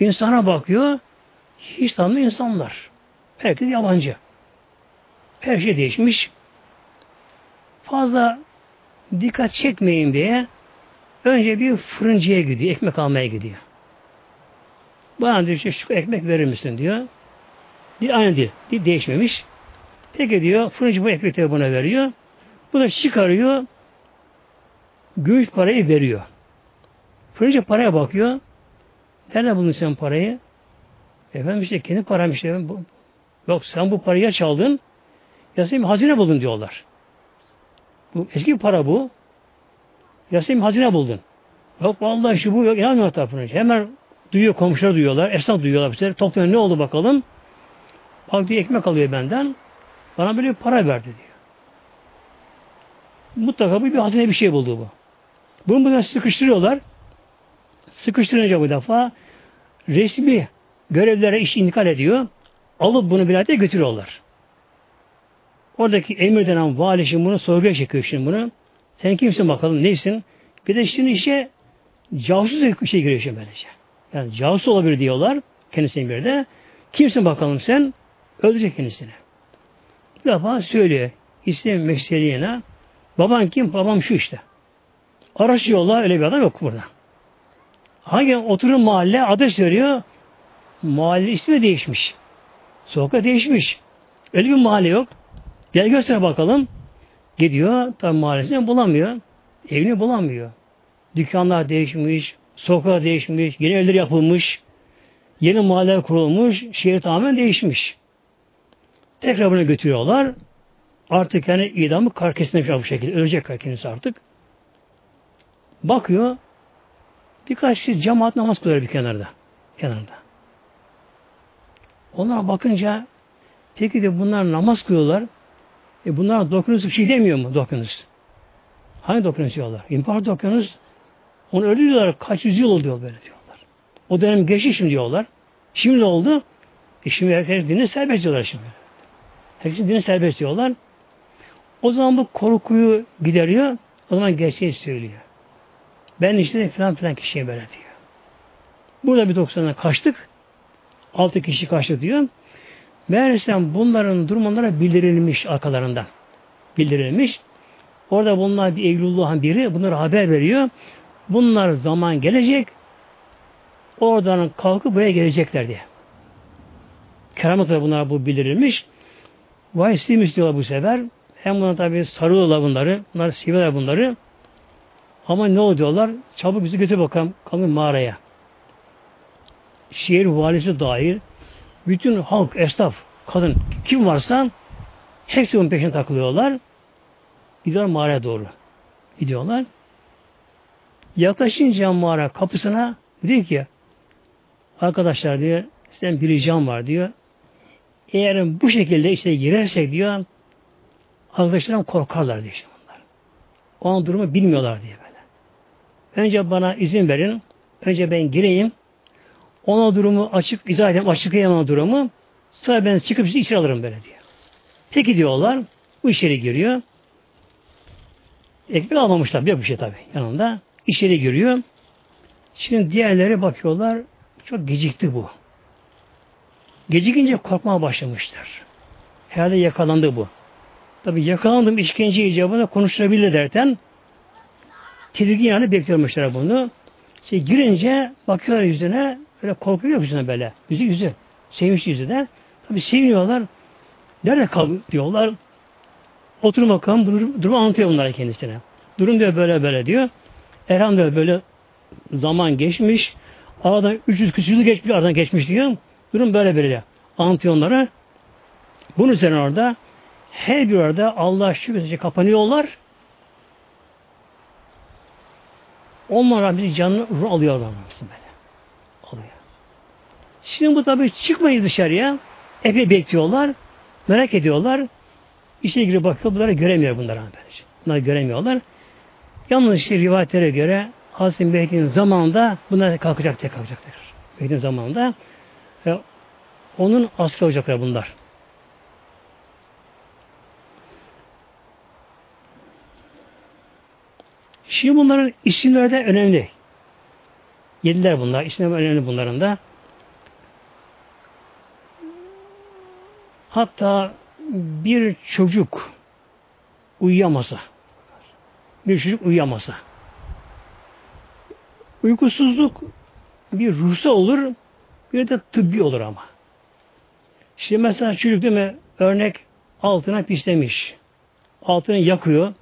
İnsana bakıyor. Hiç tanımıyor insanlar. Herkes yabancı. Her şey değişmiş. Fazla dikkat çekmeyin diye önce bir fırıncıya gidiyor. Ekmek almaya gidiyor. Bana diyor şu ekmek verir misin diyor. Dil aynı dil. Dil değişmemiş. Peki diyor fırıncı bu ekmekleri buna veriyor. Bu da çıkarıyor. Gümüş parayı veriyor. Fırıncı paraya bakıyor. Nerede buldun sen parayı? Efendim işte kendi param işte. Yok sen bu parayı ya çaldın ya sen hazine buldun diyorlar. Bu eski para bu. Ya sen hazine buldun. Yok vallahi şu bu yok. İnanmıyor tapınıcı. Hemen duyuyor komşular duyuyorlar. Esnaf duyuyorlar. Bir sefer. Toplanıyor ne oldu bakalım. Bak diyor ekmek alıyor benden. Bana böyle bir para verdi diyor. Mutlaka bu bir hazine bir şey buldu bu. Bunu buradan sıkıştırıyorlar. Sıkıştırınca bu defa resmi görevlere iş intikal ediyor. Alıp bunu vilayete götürüyorlar. Oradaki emir denen vali şimdi bunu sorguya çekiyor şimdi bunu. Sen kimsin bakalım neysin? Bir de şimdi işe casus bir şey giriyor şimdi böylece. Yani casus olabilir diyorlar kendisine bir de. Kimsin bakalım sen? Öldürecek kendisini. Bir defa söylüyor. İslam mesleğine. Baban kim? Babam şu işte. Araştırıyorlar öyle bir adam yok burada. Hangi oturun mahalle adres veriyor. Mahalle ismi değişmiş. Sokak değişmiş. Öyle bir mahalle yok. Gel göster bakalım. Gidiyor. Tabi mahallesini bulamıyor. Evini bulamıyor. Dükkanlar değişmiş. Sokak değişmiş. Yeni evler yapılmış. Yeni mahalle kurulmuş. Şehir tamamen değişmiş. Tekrar bunu götürüyorlar. Artık yani idamı kar kesilmiş bu şekilde. Ölecek kendisi artık. Bakıyor. Birkaç kişi cemaat namaz kılıyor bir kenarda. Kenarda. Onlara bakınca peki de bunlar namaz kılıyorlar. E bunlar dokunuz bir şey demiyor mu dokunuz? Hangi dokunuz diyorlar? İmparator dokunuz onu öldü diyorlar. Kaç yüzyıl oldu diyor böyle diyorlar. O dönem geçti şimdi diyorlar. Şimdi oldu? E şimdi herkes dini serbest diyorlar şimdi. Herkes dini serbest diyorlar. O zaman bu korkuyu gideriyor. O zaman gerçeği söylüyor. Ben işte filan filan kişiye böyle diyor. Burada bir 90'a kaçtık. Altı kişi kaçtı diyor. Meğersem bunların durumlara bildirilmiş arkalarından. Bildirilmiş. Orada bunlar bir Evlullah'ın biri bunlara haber veriyor. Bunlar zaman gelecek. Oradan kalkıp buraya gelecekler diye. Keramet bunlar bu bildirilmiş. Vay isteymiş diyorlar bu sefer. Hem buna tabi sarıyorlar bunları. Bunlar seviyorlar bunları. Ama ne oluyorlar? Çabuk bizi götür bakalım. Kalın mağaraya. Şehir valisi dahil bütün halk, esnaf, kadın kim varsa hepsi onun peşine takılıyorlar. Gidiyorlar mağaraya doğru. Gidiyorlar. Yaklaşınca mağara kapısına diyor ki arkadaşlar diyor sizden bir ricam var diyor. Eğer bu şekilde işte girersek diyor arkadaşlarım korkarlar diyor işte onlar. Onun durumu bilmiyorlar diye böyle. Önce bana izin verin. Önce ben gireyim. Ona durumu açık izah edeyim, açıklayamam durumu. Sonra ben çıkıp sizi içeri alırım böyle diyor. Peki diyorlar. Bu içeri giriyor. Ekmek almamışlar. Bir şey tabii yanında. İçeri giriyor. Şimdi diğerleri bakıyorlar. Çok gecikti bu. Gecikince korkmaya başlamışlar. Herhalde yakalandı bu. Tabi yakalandım işkence icabında konuşturabilir derken tedirgin yani bekliyormuşlar bunu. İşte girince bakıyorlar yüzüne böyle korkuyor yüzüne böyle. Yüzü yüzü. Sevinç yüzüne. Tabi seviniyorlar. Nerede kal diyorlar. Oturun bakalım. Durum, durumu anlatıyor bunlara kendisine. Durum diyor böyle böyle diyor. Erhan diyor böyle zaman geçmiş. Aradan 300 küsur yıl geçmiş, aradan geçmiş diyor. Durum böyle böyle. Anlatıyor onlara. Bunun üzerine orada her bir orada Allah şükür kapanıyorlar. Onlar bizi canını ruh alıyorlar. Böyle. Alıyor. Şimdi bu tabi çıkmayı dışarıya. Epey bekliyorlar. Merak ediyorlar. İşe ilgili bakıyor. Bunları göremiyor bunlar. Bunları göremiyorlar. Yalnız işte rivayetlere göre Hazreti Mehdi'nin zamanında bunlar kalkacak tek kalkacaklar. Mehdi'nin zamanında onun asker olacaklar bunlar. Şimdi bunların isimleri de önemli. Yediler bunlar. İsimleri önemli bunların da. Hatta bir çocuk uyuyamasa, bir çocuk uyuyamasa, uykusuzluk bir ruhsa olur, bir de tıbbi olur ama. Şimdi mesela çocuk değil mi, örnek altına pislemiş, altını yakıyor,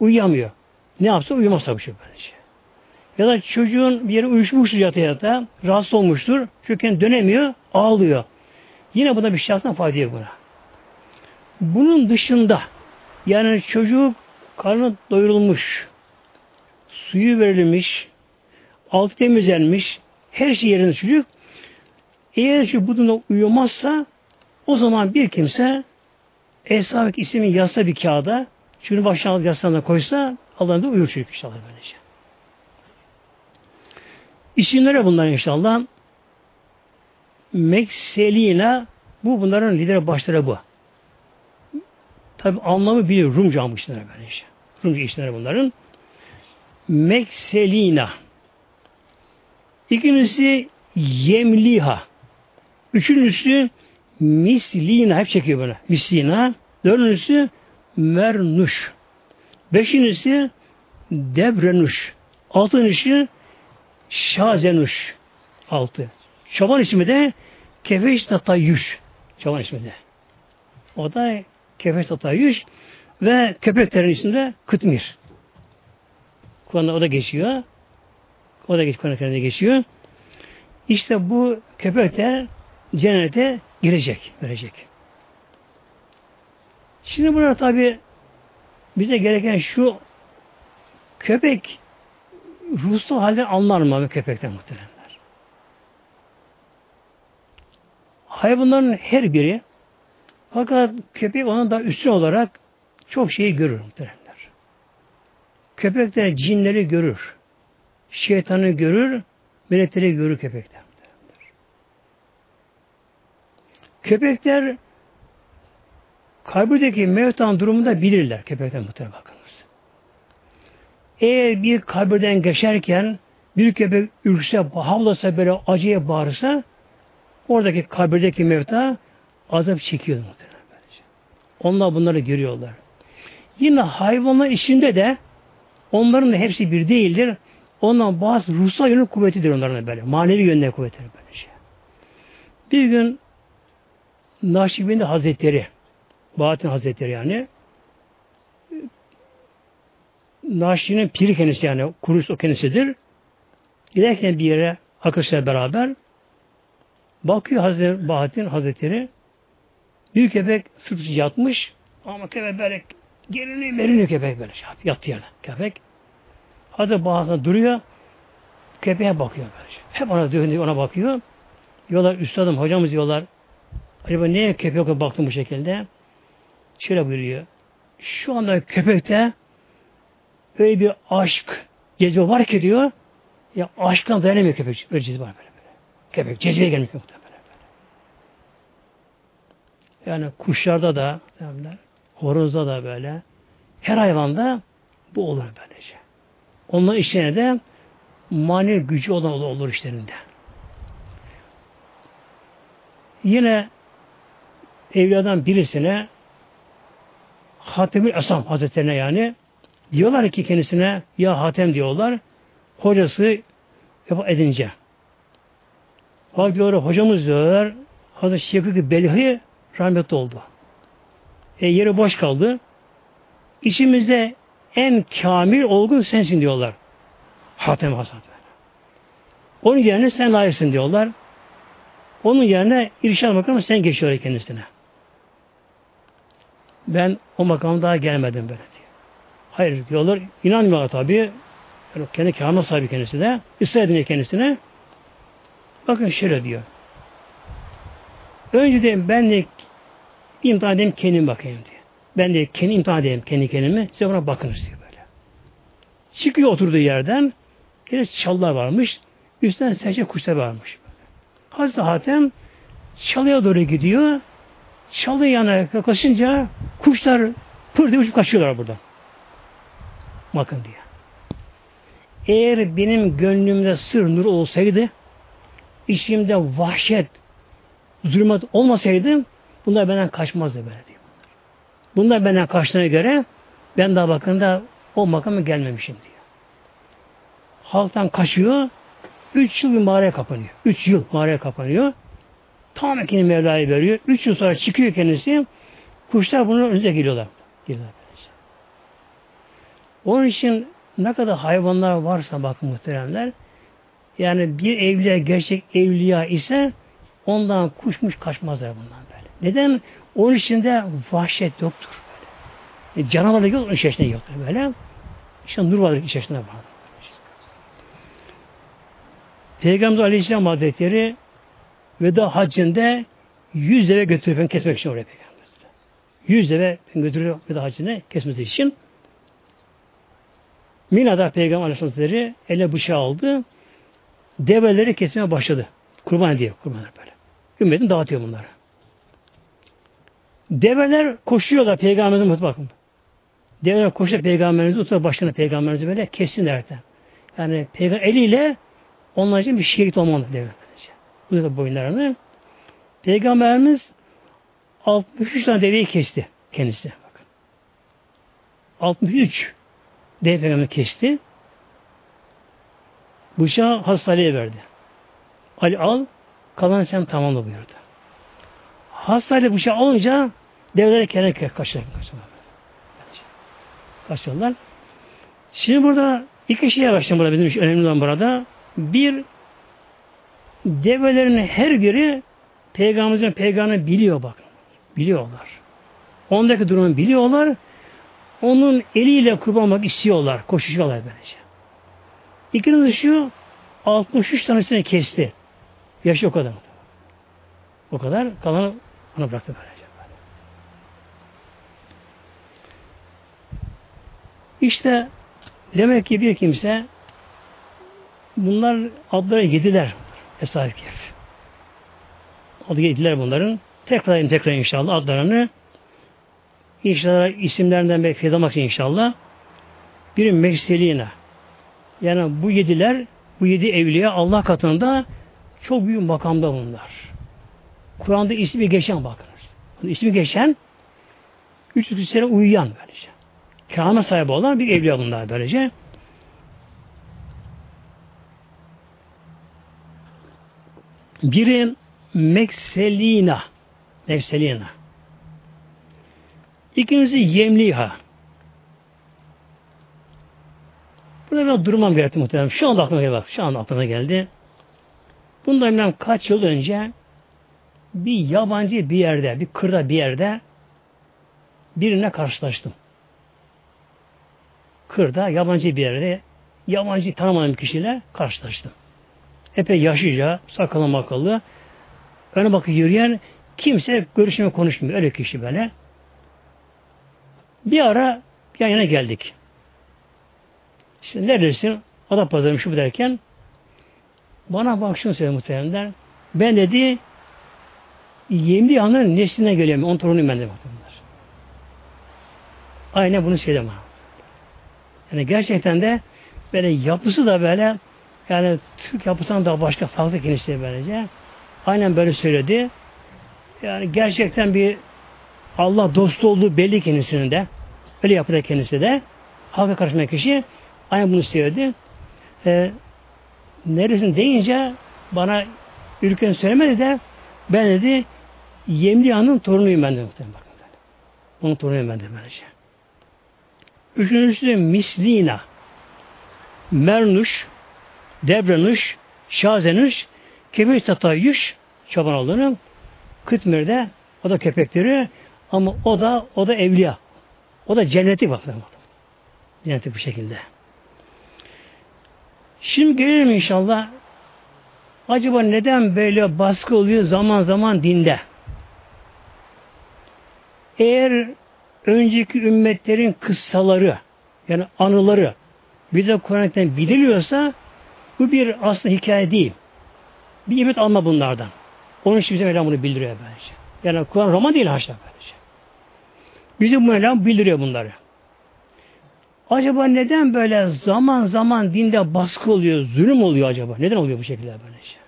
uyuyamıyor. Ne yapsa uyumaz tabii şey böylece. Ya da çocuğun bir yere uyuşmuştur yata yata, rahatsız olmuştur, çünkü dönemiyor, ağlıyor. Yine buna bir şey fayda yok buna. Bunun dışında yani çocuk karnı doyurulmuş, suyu verilmiş, altı temizlenmiş, her şey yerinde çocuk. Eğer şu bu durumda uyumazsa o zaman bir kimse Eshab-ı ismi yazsa bir kağıda şunu başına alıp yastığına koysa Allah'ın da uyur çocuk inşallah böylece. İsimleri bunlar inşallah. Mekselina bu bunların lider başları bu. Tabi anlamı biliyor. Rumca almışlar böyle işte. Rumca işleri bunların. Mekselina. İkincisi yemliha. Üçüncüsü mislina. Hep çekiyor böyle. Mislina. Dördüncüsü mernuş. Beşincisi devrenuş. Altıncısı şazenuş. Altı. Çoban ismi de kefeş tatayyüş. Çoban ismi de. O da kefes tatayüş ve köpeklerin içinde kıtmir. Kur'an'da o da geçiyor. O da Kur'an'da geçiyor. İşte bu köpekler cennete girecek, verecek. Şimdi burada tabi bize gereken şu köpek ruhsal halde anlar mı köpekten muhteremler? Hayvanların her biri fakat köpek onun da üstün olarak çok şeyi görür muhteremler. Köpekler cinleri görür. Şeytanı görür, melekleri görür köpekler. Köpekler kabirdeki mevtan durumunda bilirler köpekler muhtemelen bakınız. Eğer bir kabirden geçerken bir köpek ürse, havlasa böyle acıya bağırsa oradaki kabirdeki mevta azap çekiyor muhtemelen. Onlar bunları görüyorlar. Yine hayvanlar içinde de onların da hepsi bir değildir. Ondan bazı ruhsal yönü kuvvetidir onların böyle. Manevi yönüne kuvvetidir böyle şey. Bir gün Naşibinde Hazretleri Bahattin Hazretleri yani Naşi'nin piri kendisi yani kurus o kendisidir. Giderken bir yere arkadaşlar beraber bakıyor Hazreti Bahattin Hazretleri Büyük köpek sırtı yatmış ama köpek böyle gelini meriniyor köpek böyle şey yattı yerine köpek. Hadi bazı duruyor. Köpeğe bakıyor böyle. Hep ona dönüyor, ona bakıyor. Diyorlar üstadım, hocamız diyorlar. Acaba niye köpeğe baktın bu şekilde? Şöyle buyuruyor. Şu anda köpekte öyle bir aşk, cezbe var ki diyor. Ya aşktan dayanamıyor köpek. Öyle cezbe var böyle. böyle. Köpek cezbeye gelmiyor muhtemelen. Yani kuşlarda da horozda da böyle her hayvanda bu olur böylece. Onların işlerine de manevi gücü olan olur işlerinde. Yine evliyadan birisine Hatemül Esam Hazretlerine yani diyorlar ki kendisine ya Hatem diyorlar hocası edince. Bak diyorlar hocamız diyorlar Hazreti Şefik Belhi rahmetli oldu. E, yeri boş kaldı. İçimizde en kamil olgun sensin diyorlar. Hatem Hasan. Onun yerine sen layıksın diyorlar. Onun yerine irşad makamı sen geçiyor kendisine. Ben o makam daha gelmedim böyle diyor. Hayır diyorlar. İnanmıyorlar tabi. Yani kendi kâhmet sahibi kendisi de. Ediniyor kendisine. Bakın şöyle diyor. Önce de ben de imtihan edeyim kendim bakayım diyor. Ben de kendi imtihan edeyim kendi kendimi. Size buna bakınız diyor böyle. Çıkıyor oturduğu yerden. Yine çallar varmış. Üstten serçe kuşlar varmış. Hazreti Hatem çalıya doğru gidiyor. Çalı yana yaklaşınca kuşlar pır diye uçup kaçıyorlar burada. Bakın diye. Eğer benim gönlümde sır nur olsaydı, içimde vahşet, zulmet olmasaydı, bunlar benden kaçmazdı böyle diyor. Bunlar benden kaçtığına göre ben daha bakın da o makama gelmemişim diyor. Halktan kaçıyor, üç yıl bir mağaraya kapanıyor. Üç yıl mağaraya kapanıyor. Tamamen kendini Mevla'ya veriyor. Üç yıl sonra çıkıyor kendisi. Kuşlar bunun önüne geliyorlar. geliyorlar Onun için ne kadar hayvanlar varsa bakın muhteremler yani bir evliya gerçek evliya ise ondan kuşmuş kaçmazlar bundan böyle. Neden? Onun içinde vahşet yoktur. Böyle. E, canavarlık yok, onun içerisinde yoktur böyle. İşte nur vardır içerisinde var. Peygamber Aleyhisselam Hazretleri veda haccında yüz deve götürüp kesmek için oraya peygamber. Yüz deve götürüyor veda haccında kesmesi için. Mina'da Peygamber Aleyhisselatü ele bıçağı aldı. Develeri kesmeye başladı. Kurban ediyor. Kurbanlar böyle. Ümmetin dağıtıyor bunları. Develer koşuyorlar Peygamberimizin bakın. Develer koşuyor Peygamberimizi oturuyor başına Peygamberimizi böyle kessin derken. Yani Peygamber eliyle onlar için bir şehit olmalı develer. Uzadı boyunlarını. Peygamberimiz 63 tane deveyi kesti kendisi. Bakın. 63 Dev Peygamber kesti. Bıçağı Hazreti verdi. Ali al, kalan sen tamamla buyurdu. Hazreti bıçağı alınca devlere kenar kaçırlar. Kaçırlar. Şimdi burada iki şey başlayalım burada bizim önemli olan burada. Bir, develerin her biri peygamberimizin peygamberini biliyor bakın. Biliyorlar. Ondaki durumu biliyorlar onun eliyle kurbanmak istiyorlar. Koşuşuyorlar böylece. İkincisi şu 63 tanesini kesti. Yaşı o kadar. O kadar kalanı ona bıraktı böylece. İşte demek ki bir kimse bunlar adları yediler. Eshab-ı Kehf. Adı yediler bunların. Tekrar tekrar inşallah adlarını İnşallah isimlerinden belki fedamak inşallah. Biri Mekselina. Yani bu yediler, bu yedi evliya Allah katında çok büyük makamda bunlar. Kur'an'da ismi geçen bakınız. İsmi geçen 300 sene uyuyan böylece. Kâhmet sahibi olan bir evliya bunlar böylece. Biri Mekselina. Mekselina. İkincisi yemliha. Burada biraz durmam gerekti muhtemelen. Şu anda aklıma geldi. Şu anda aklıma geldi. Bundan bilmem kaç yıl önce bir yabancı bir yerde, bir kırda bir yerde birine karşılaştım. Kırda, yabancı bir yerde yabancı tanımadığım kişiyle karşılaştım. Epey yaşlıca, sakalı makalı, öne bakıp yürüyen kimse görüşme konuşmuyor. Öyle kişi böyle. Bir ara yan yana geldik. İşte neredesin? Adapazarı şu derken bana bak şunu söyledi muhtemelen. Ben dedi Yemli Han'ın nesline geliyorum. On torunuyum ben de bakımlar. Aynen bunu söyledi bana. Yani gerçekten de böyle yapısı da böyle yani Türk yapısından daha başka farklı kendisi böylece. Aynen böyle söyledi. Yani gerçekten bir Allah dostu olduğu belli kendisinin de. Öyle yaptı kendisi de. Halka karışmayan kişi aynen bunu söyledi. Ee, neresin deyince bana ülkenin söylemedi de ben dedi Yemliyan'ın torunuyum ben de muhtemelen. Onun torunuyum ben de böylece. Üçüncüsü de Mislina. Mernuş, Debrenuş, Şazenuş, Kebir Tatayyuş çoban olduğunu Kıtmir'de o da köpekleri ama o da o da evliya. O da cenneti bak. Cenneti bu şekilde. Şimdi gelelim inşallah. Acaba neden böyle baskı oluyor zaman zaman dinde? Eğer önceki ümmetlerin kıssaları yani anıları bize Kur'an'dan bililiyorsa bu bir aslında hikaye değil. Bir ibret alma bunlardan. Onun için bize Mevlam bunu bildiriyor bence. Yani Kur'an roman değil haşa bence. Bize Mevlam bildiriyor bunları. Acaba neden böyle zaman zaman dinde baskı oluyor, zulüm oluyor acaba? Neden oluyor bu şekilde böyle şey?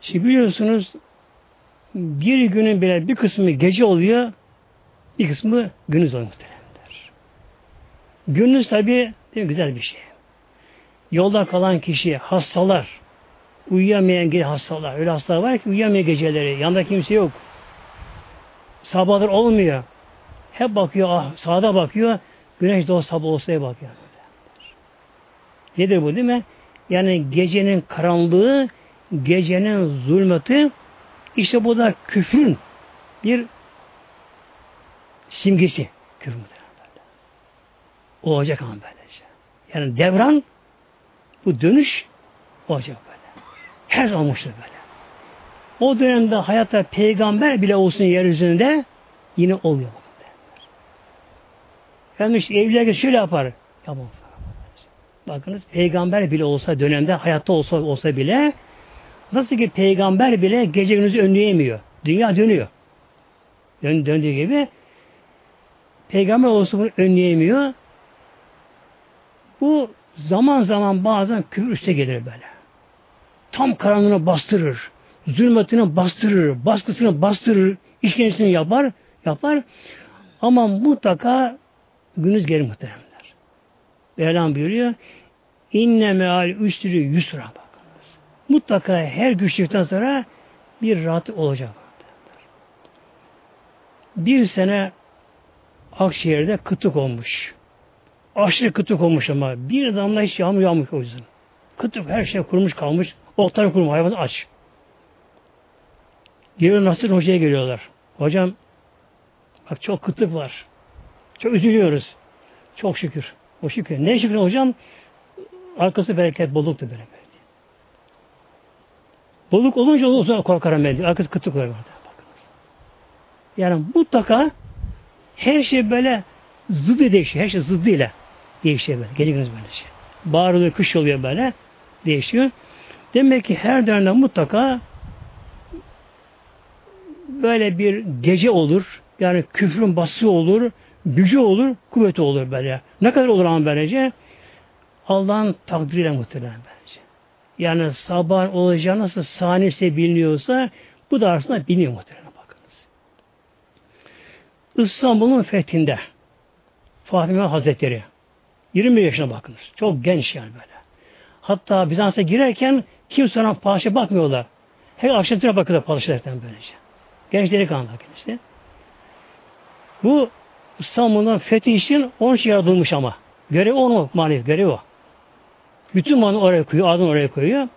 Şimdi biliyorsunuz bir günün bile bir kısmı gece oluyor, bir kısmı gündüz oluyor muhtemelenler. Gündüz tabi güzel bir şey. Yolda kalan kişi, hastalar, uyuyamayan hastalar, öyle hastalar var ki uyuyamayan geceleri, yanında kimse yok. Sabahlar olmuyor. Hep bakıyor, ah, sağda bakıyor, güneş de o sabah olsaya bakıyor. Nedir bu değil mi? Yani gecenin karanlığı, gecenin zulmeti, işte bu da küfrün bir simgesi. Küfür Olacak ama böylece. Yani devran bu dönüş olacak böyle. Her zaman olmuştur böyle. O dönemde hayatta peygamber bile olsun yeryüzünde yine oluyor. Efendim işte evliler şöyle yapar. Yapamaz. Bakınız peygamber bile olsa dönemde hayatta olsa olsa bile nasıl ki peygamber bile gece gündüzü önleyemiyor. Dünya dönüyor. Dön, döndüğü gibi peygamber olsa bunu önleyemiyor. Bu zaman zaman bazen küfür üste gelir böyle. Tam karanlığını bastırır. Zulmetini bastırır. Baskısını bastırır. işkencesini yapar. Yapar. Ama mutlaka günüz gelir muhteremler. Mevlam buyuruyor. İnne meal üstürü yusra bakınız. Mutlaka her güçlükten sonra bir rahat olacak. Bir sene Akşehir'de kıtık olmuş. Aşırı kıtık olmuş ama bir damla hiç yağmur yağmış o yüzden. Kıtık her şey kurumuş kalmış. Otlar kurumuş. Hayvan aç. Geliyor Nasır Hoca'ya geliyorlar. Hocam bak çok kıtlık var. Çok üzülüyoruz. Çok şükür. O şükür. Ne şükür hocam? Arkası bereket, bolluktu böyle. Bolluk olunca o zaman korkarım ben. Arkası kıtlık var. Yani mutlaka her şey böyle zıddı değişiyor. Her şey zıddıyla değişiyor böyle. Gece gündüz böyle şey. Bahar kış oluyor böyle. Değişiyor. Demek ki her dönemde mutlaka böyle bir gece olur. Yani küfrün bası olur gücü olur, kuvveti olur böyle. Ne kadar olur ama böylece? Allah'ın takdiriyle muhtemelen bence. Yani sabah olacağı nasıl saniyesi biliniyorsa bu da aslında biliniyor muhtemelen bakınız. İstanbul'un fethinde Fatime Hazretleri 21 yaşına bakınız. Çok genç yani böyle. Hatta Bizans'a girerken kimse ona padişah bakmıyorlar. Her akşam tüne bakıyorlar padişahlardan böylece. Genç delikanlı işte. Bu İstanbul'dan fethi için onun için yaratılmış ama. Görev onu manevi görev o. Bütün manı oraya koyuyor, adını oraya koyuyor.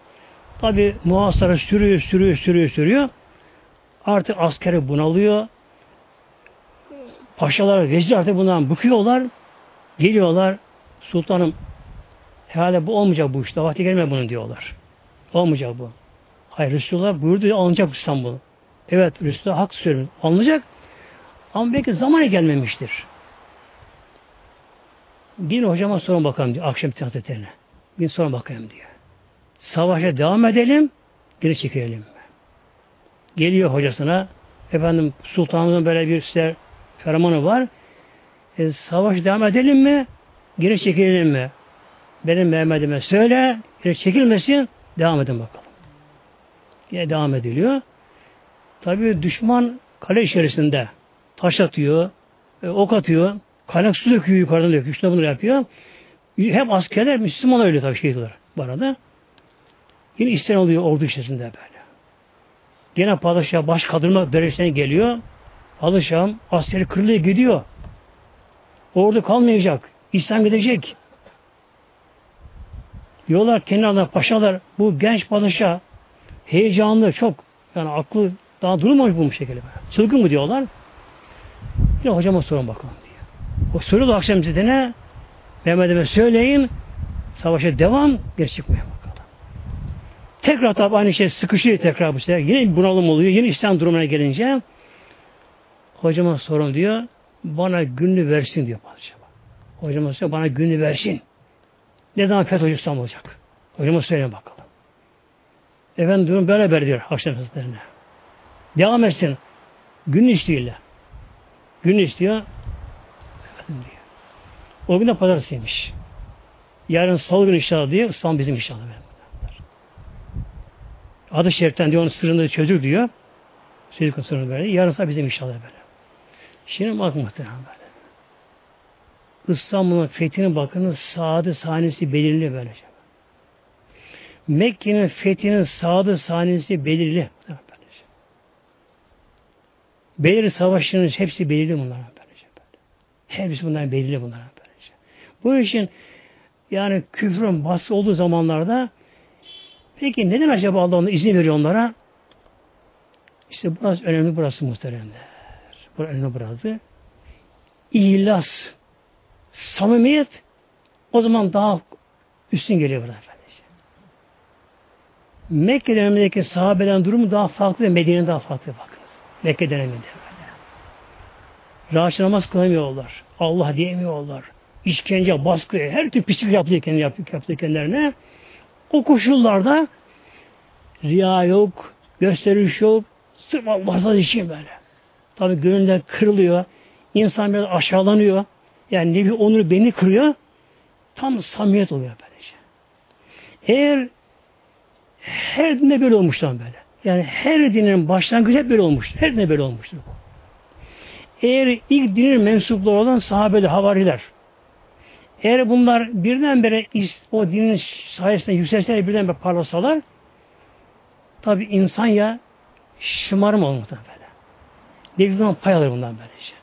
Tabi muhasara sürüyor, sürüyor, sürüyor, sürüyor. Artık askeri bunalıyor. Paşalar, vezir artık bundan bıkıyorlar. Geliyorlar. Sultanım herhalde bu olmayacak bu işte. Vakti gelme bunun diyorlar. Olmayacak bu. Hayır Resulullah buyurdu alınacak İstanbul. Evet Resulullah hak söylüyor. Alınacak ama belki zamanı gelmemiştir. Gidin hocama sorun bakalım diyor. Akşam hazretlerine. Gidin sorun bakayım diyor. Savaşa devam edelim. Geri çekilelim. Geliyor hocasına. Efendim sultanımızın böyle bir size fermanı var. E, savaş devam edelim mi? Geri çekilelim mi? Benim Mehmet'ime söyle. Geri çekilmesin. Devam edin bakalım. Yine devam ediliyor. Tabi düşman kale içerisinde taş atıyor, e, ok atıyor, kaynak su döküyor yukarıdan döküyor, işte bunu yapıyor. Hep askerler Müslüman öyle tabii şey diyorlar bu arada. Yine isyan oluyor ordu içerisinde böyle. Yine padişah baş kaldırma derecesine geliyor. Padişahım askeri kırılıyor gidiyor. Ordu kalmayacak. İslam gidecek. Diyorlar kenarda paşalar bu genç padişah heyecanlı çok yani aklı daha durmamış bu şekilde. Çılgın mı diyorlar. Bir hocama sorun bakalım diyor. O soru da akşam ne? Mehmet'e söyleyin Savaşa devam, geri çıkmaya bakalım. Tekrar tabi aynı şey sıkışıyor tekrar bu sefer. Yine bunalım oluyor. Yine İslam durumuna gelince hocama sorun diyor. Bana günlü versin diyor padişah. Hocama söylüyor bana günlü versin. Ne zaman FETÖ İslam olacak? Hocama söyleyin bakalım. Efendim durum beraber diyor akşam hazretlerine. Devam etsin. Gün istiyorlar. Gün istiyor. Efendim diyor. O gün de pazartesiymiş. Yarın salı günü inşallah diyor. İslam bizim inşallah. Adı şeriften diyor onun sırrını çözür diyor. Çocuk sırrını böyle. Yarın salı bizim inşallah böyle. Şimdi bak muhtemelen böyle. İstanbul'un fethine bakınız saadı sahnesi belirli böylece. Mekke'nin fethinin saadı sahnesi belirli. Belirli savaşların hepsi belirli bunlar. Hepsi bunlar belirli bunlar. Bu işin yani küfrün bası olduğu zamanlarda peki neden acaba Allah ona izin veriyor onlara? İşte burası önemli burası muhteremler. Bu önemli burası. İhlas, samimiyet o zaman daha üstün geliyor burada efendim. Mekke dönemindeki sahabeden durumu daha farklı ve Medine'nin daha farklı bakınız. Mekke döneminde böyle. Rahat namaz kılamıyorlar. Allah diyemiyorlar. İşkence, baskı, her türlü pislik yaptığı kendi yaptığı kendilerine. O koşullarda riya yok, gösteriş yok, sırf Allah'ın için böyle. Tabi gönüller kırılıyor. İnsan biraz aşağılanıyor. Yani nevi onuru beni kırıyor. Tam samimiyet oluyor böylece. Eğer her dinde böyle olmuşlar böyle. Yani her dinin başlangıcı hep böyle olmuştur. Her dinde böyle olmuştur. Eğer ilk dinin mensupları olan sahabeler, havariler, eğer bunlar birdenbire o dinin sayesinde yükselseler birdenbire parlasalar, tabi insan ya şımarma olur böyle. Devletten pay alır bundan böylece.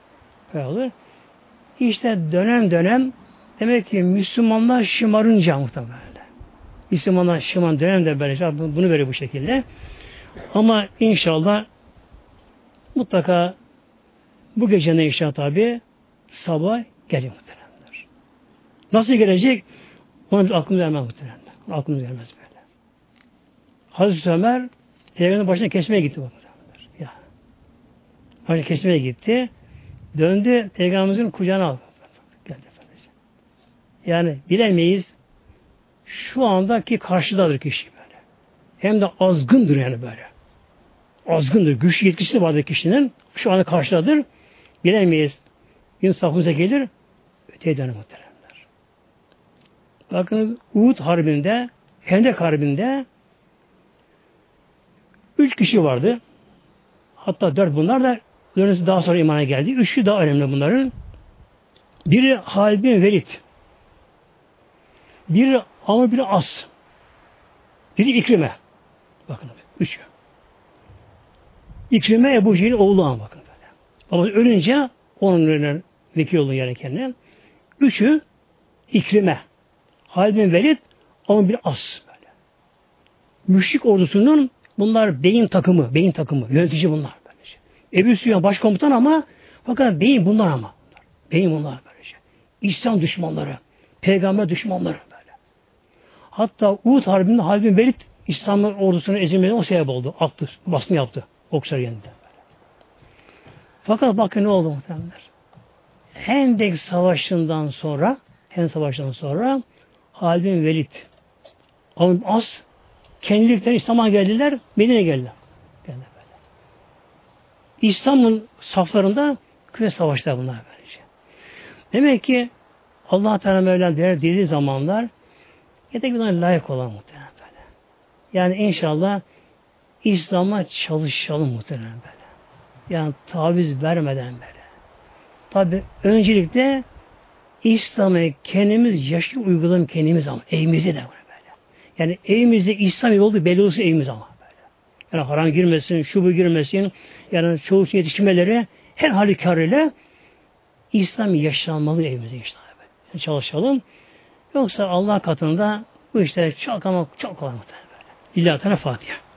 Pay alır. İşte dönem dönem demek ki Müslümanlar şımarınca muhtemelen. Müslümanlar şıman dönemde böyle bunu böyle bu şekilde. Ama inşallah mutlaka bu gece ne inşallah tabi sabah gelecek muhteremler. Nasıl gelecek? Ona biz aklımız ermez muhteremler. Aklımız ermez böyle. Hazreti Ömer Peygamberin başına kesmeye gitti muhteremler. Ya. Başına kesmeye gitti. Döndü Peygamberimizin kucağına aldı. Geldi efendim. Yani bilemeyiz şu andaki karşıdadır kişi böyle. Hem de azgındır yani böyle. Azgındır. Güç yetkisi vardır kişinin. Şu anda karşıdadır. Bilemeyiz. İnsafımıza gelir. Öteye döner muhteremler. Bakın Uhud Harbi'nde Hendek Harbi'nde üç kişi vardı. Hatta dört bunlar da daha sonra imana geldi. Üçü daha önemli bunların. Biri Halid bin Velid. Biri Amr bir As. Biri İkrime. Bakın üç. İkrime Ebu Cehil oğlu ama bakın böyle. Ama ölünce onun önüne vekil oldu yani kendine. Üçü İkrime. Halid bin Velid Amr bir As böyle. Müşrik ordusunun bunlar beyin takımı, beyin takımı, yönetici bunlar. Ebu Süfyan başkomutan ama fakat beyin bunlar ama. Beyin bunlar böylece. İslam düşmanları, peygamber düşmanları. Hatta Uhud Harbi'nde Halid bin Velid İslam ordusunu ezilmeden o sebep oldu. Attı, baskın yaptı. Okçular yeniden. Fakat bakın ne oldu muhtemelenler. Hendek Savaşı'ndan sonra Hendek Savaşı'ndan sonra Halid bin Velid Amr As kendilikten İslam'a geldiler, Medine'ye geldiler. böyle. İslam'ın saflarında küre savaşlar bunlar böylece. Demek ki Allah Teala Mevlam değer dediği zamanlar Yeter buna layık olan muhtemelen böyle. Yani inşallah İslam'a çalışalım muhtemelen böyle. Yani taviz vermeden böyle. Tabi öncelikle İslam'ı kendimiz yaşlı uygulayalım kendimiz ama evimizde de böyle. Yani evimizde İslam olduğu belli olsun evimiz ama. Yani haram girmesin, şubu girmesin, yani çoğu yetişmeleri her halükarıyla İslam yaşanmalı evimizde işte. Yani çalışalım. Yoksa Allah katında bu işler çok ama çok kolay muhtemelen. İlla Fatiha.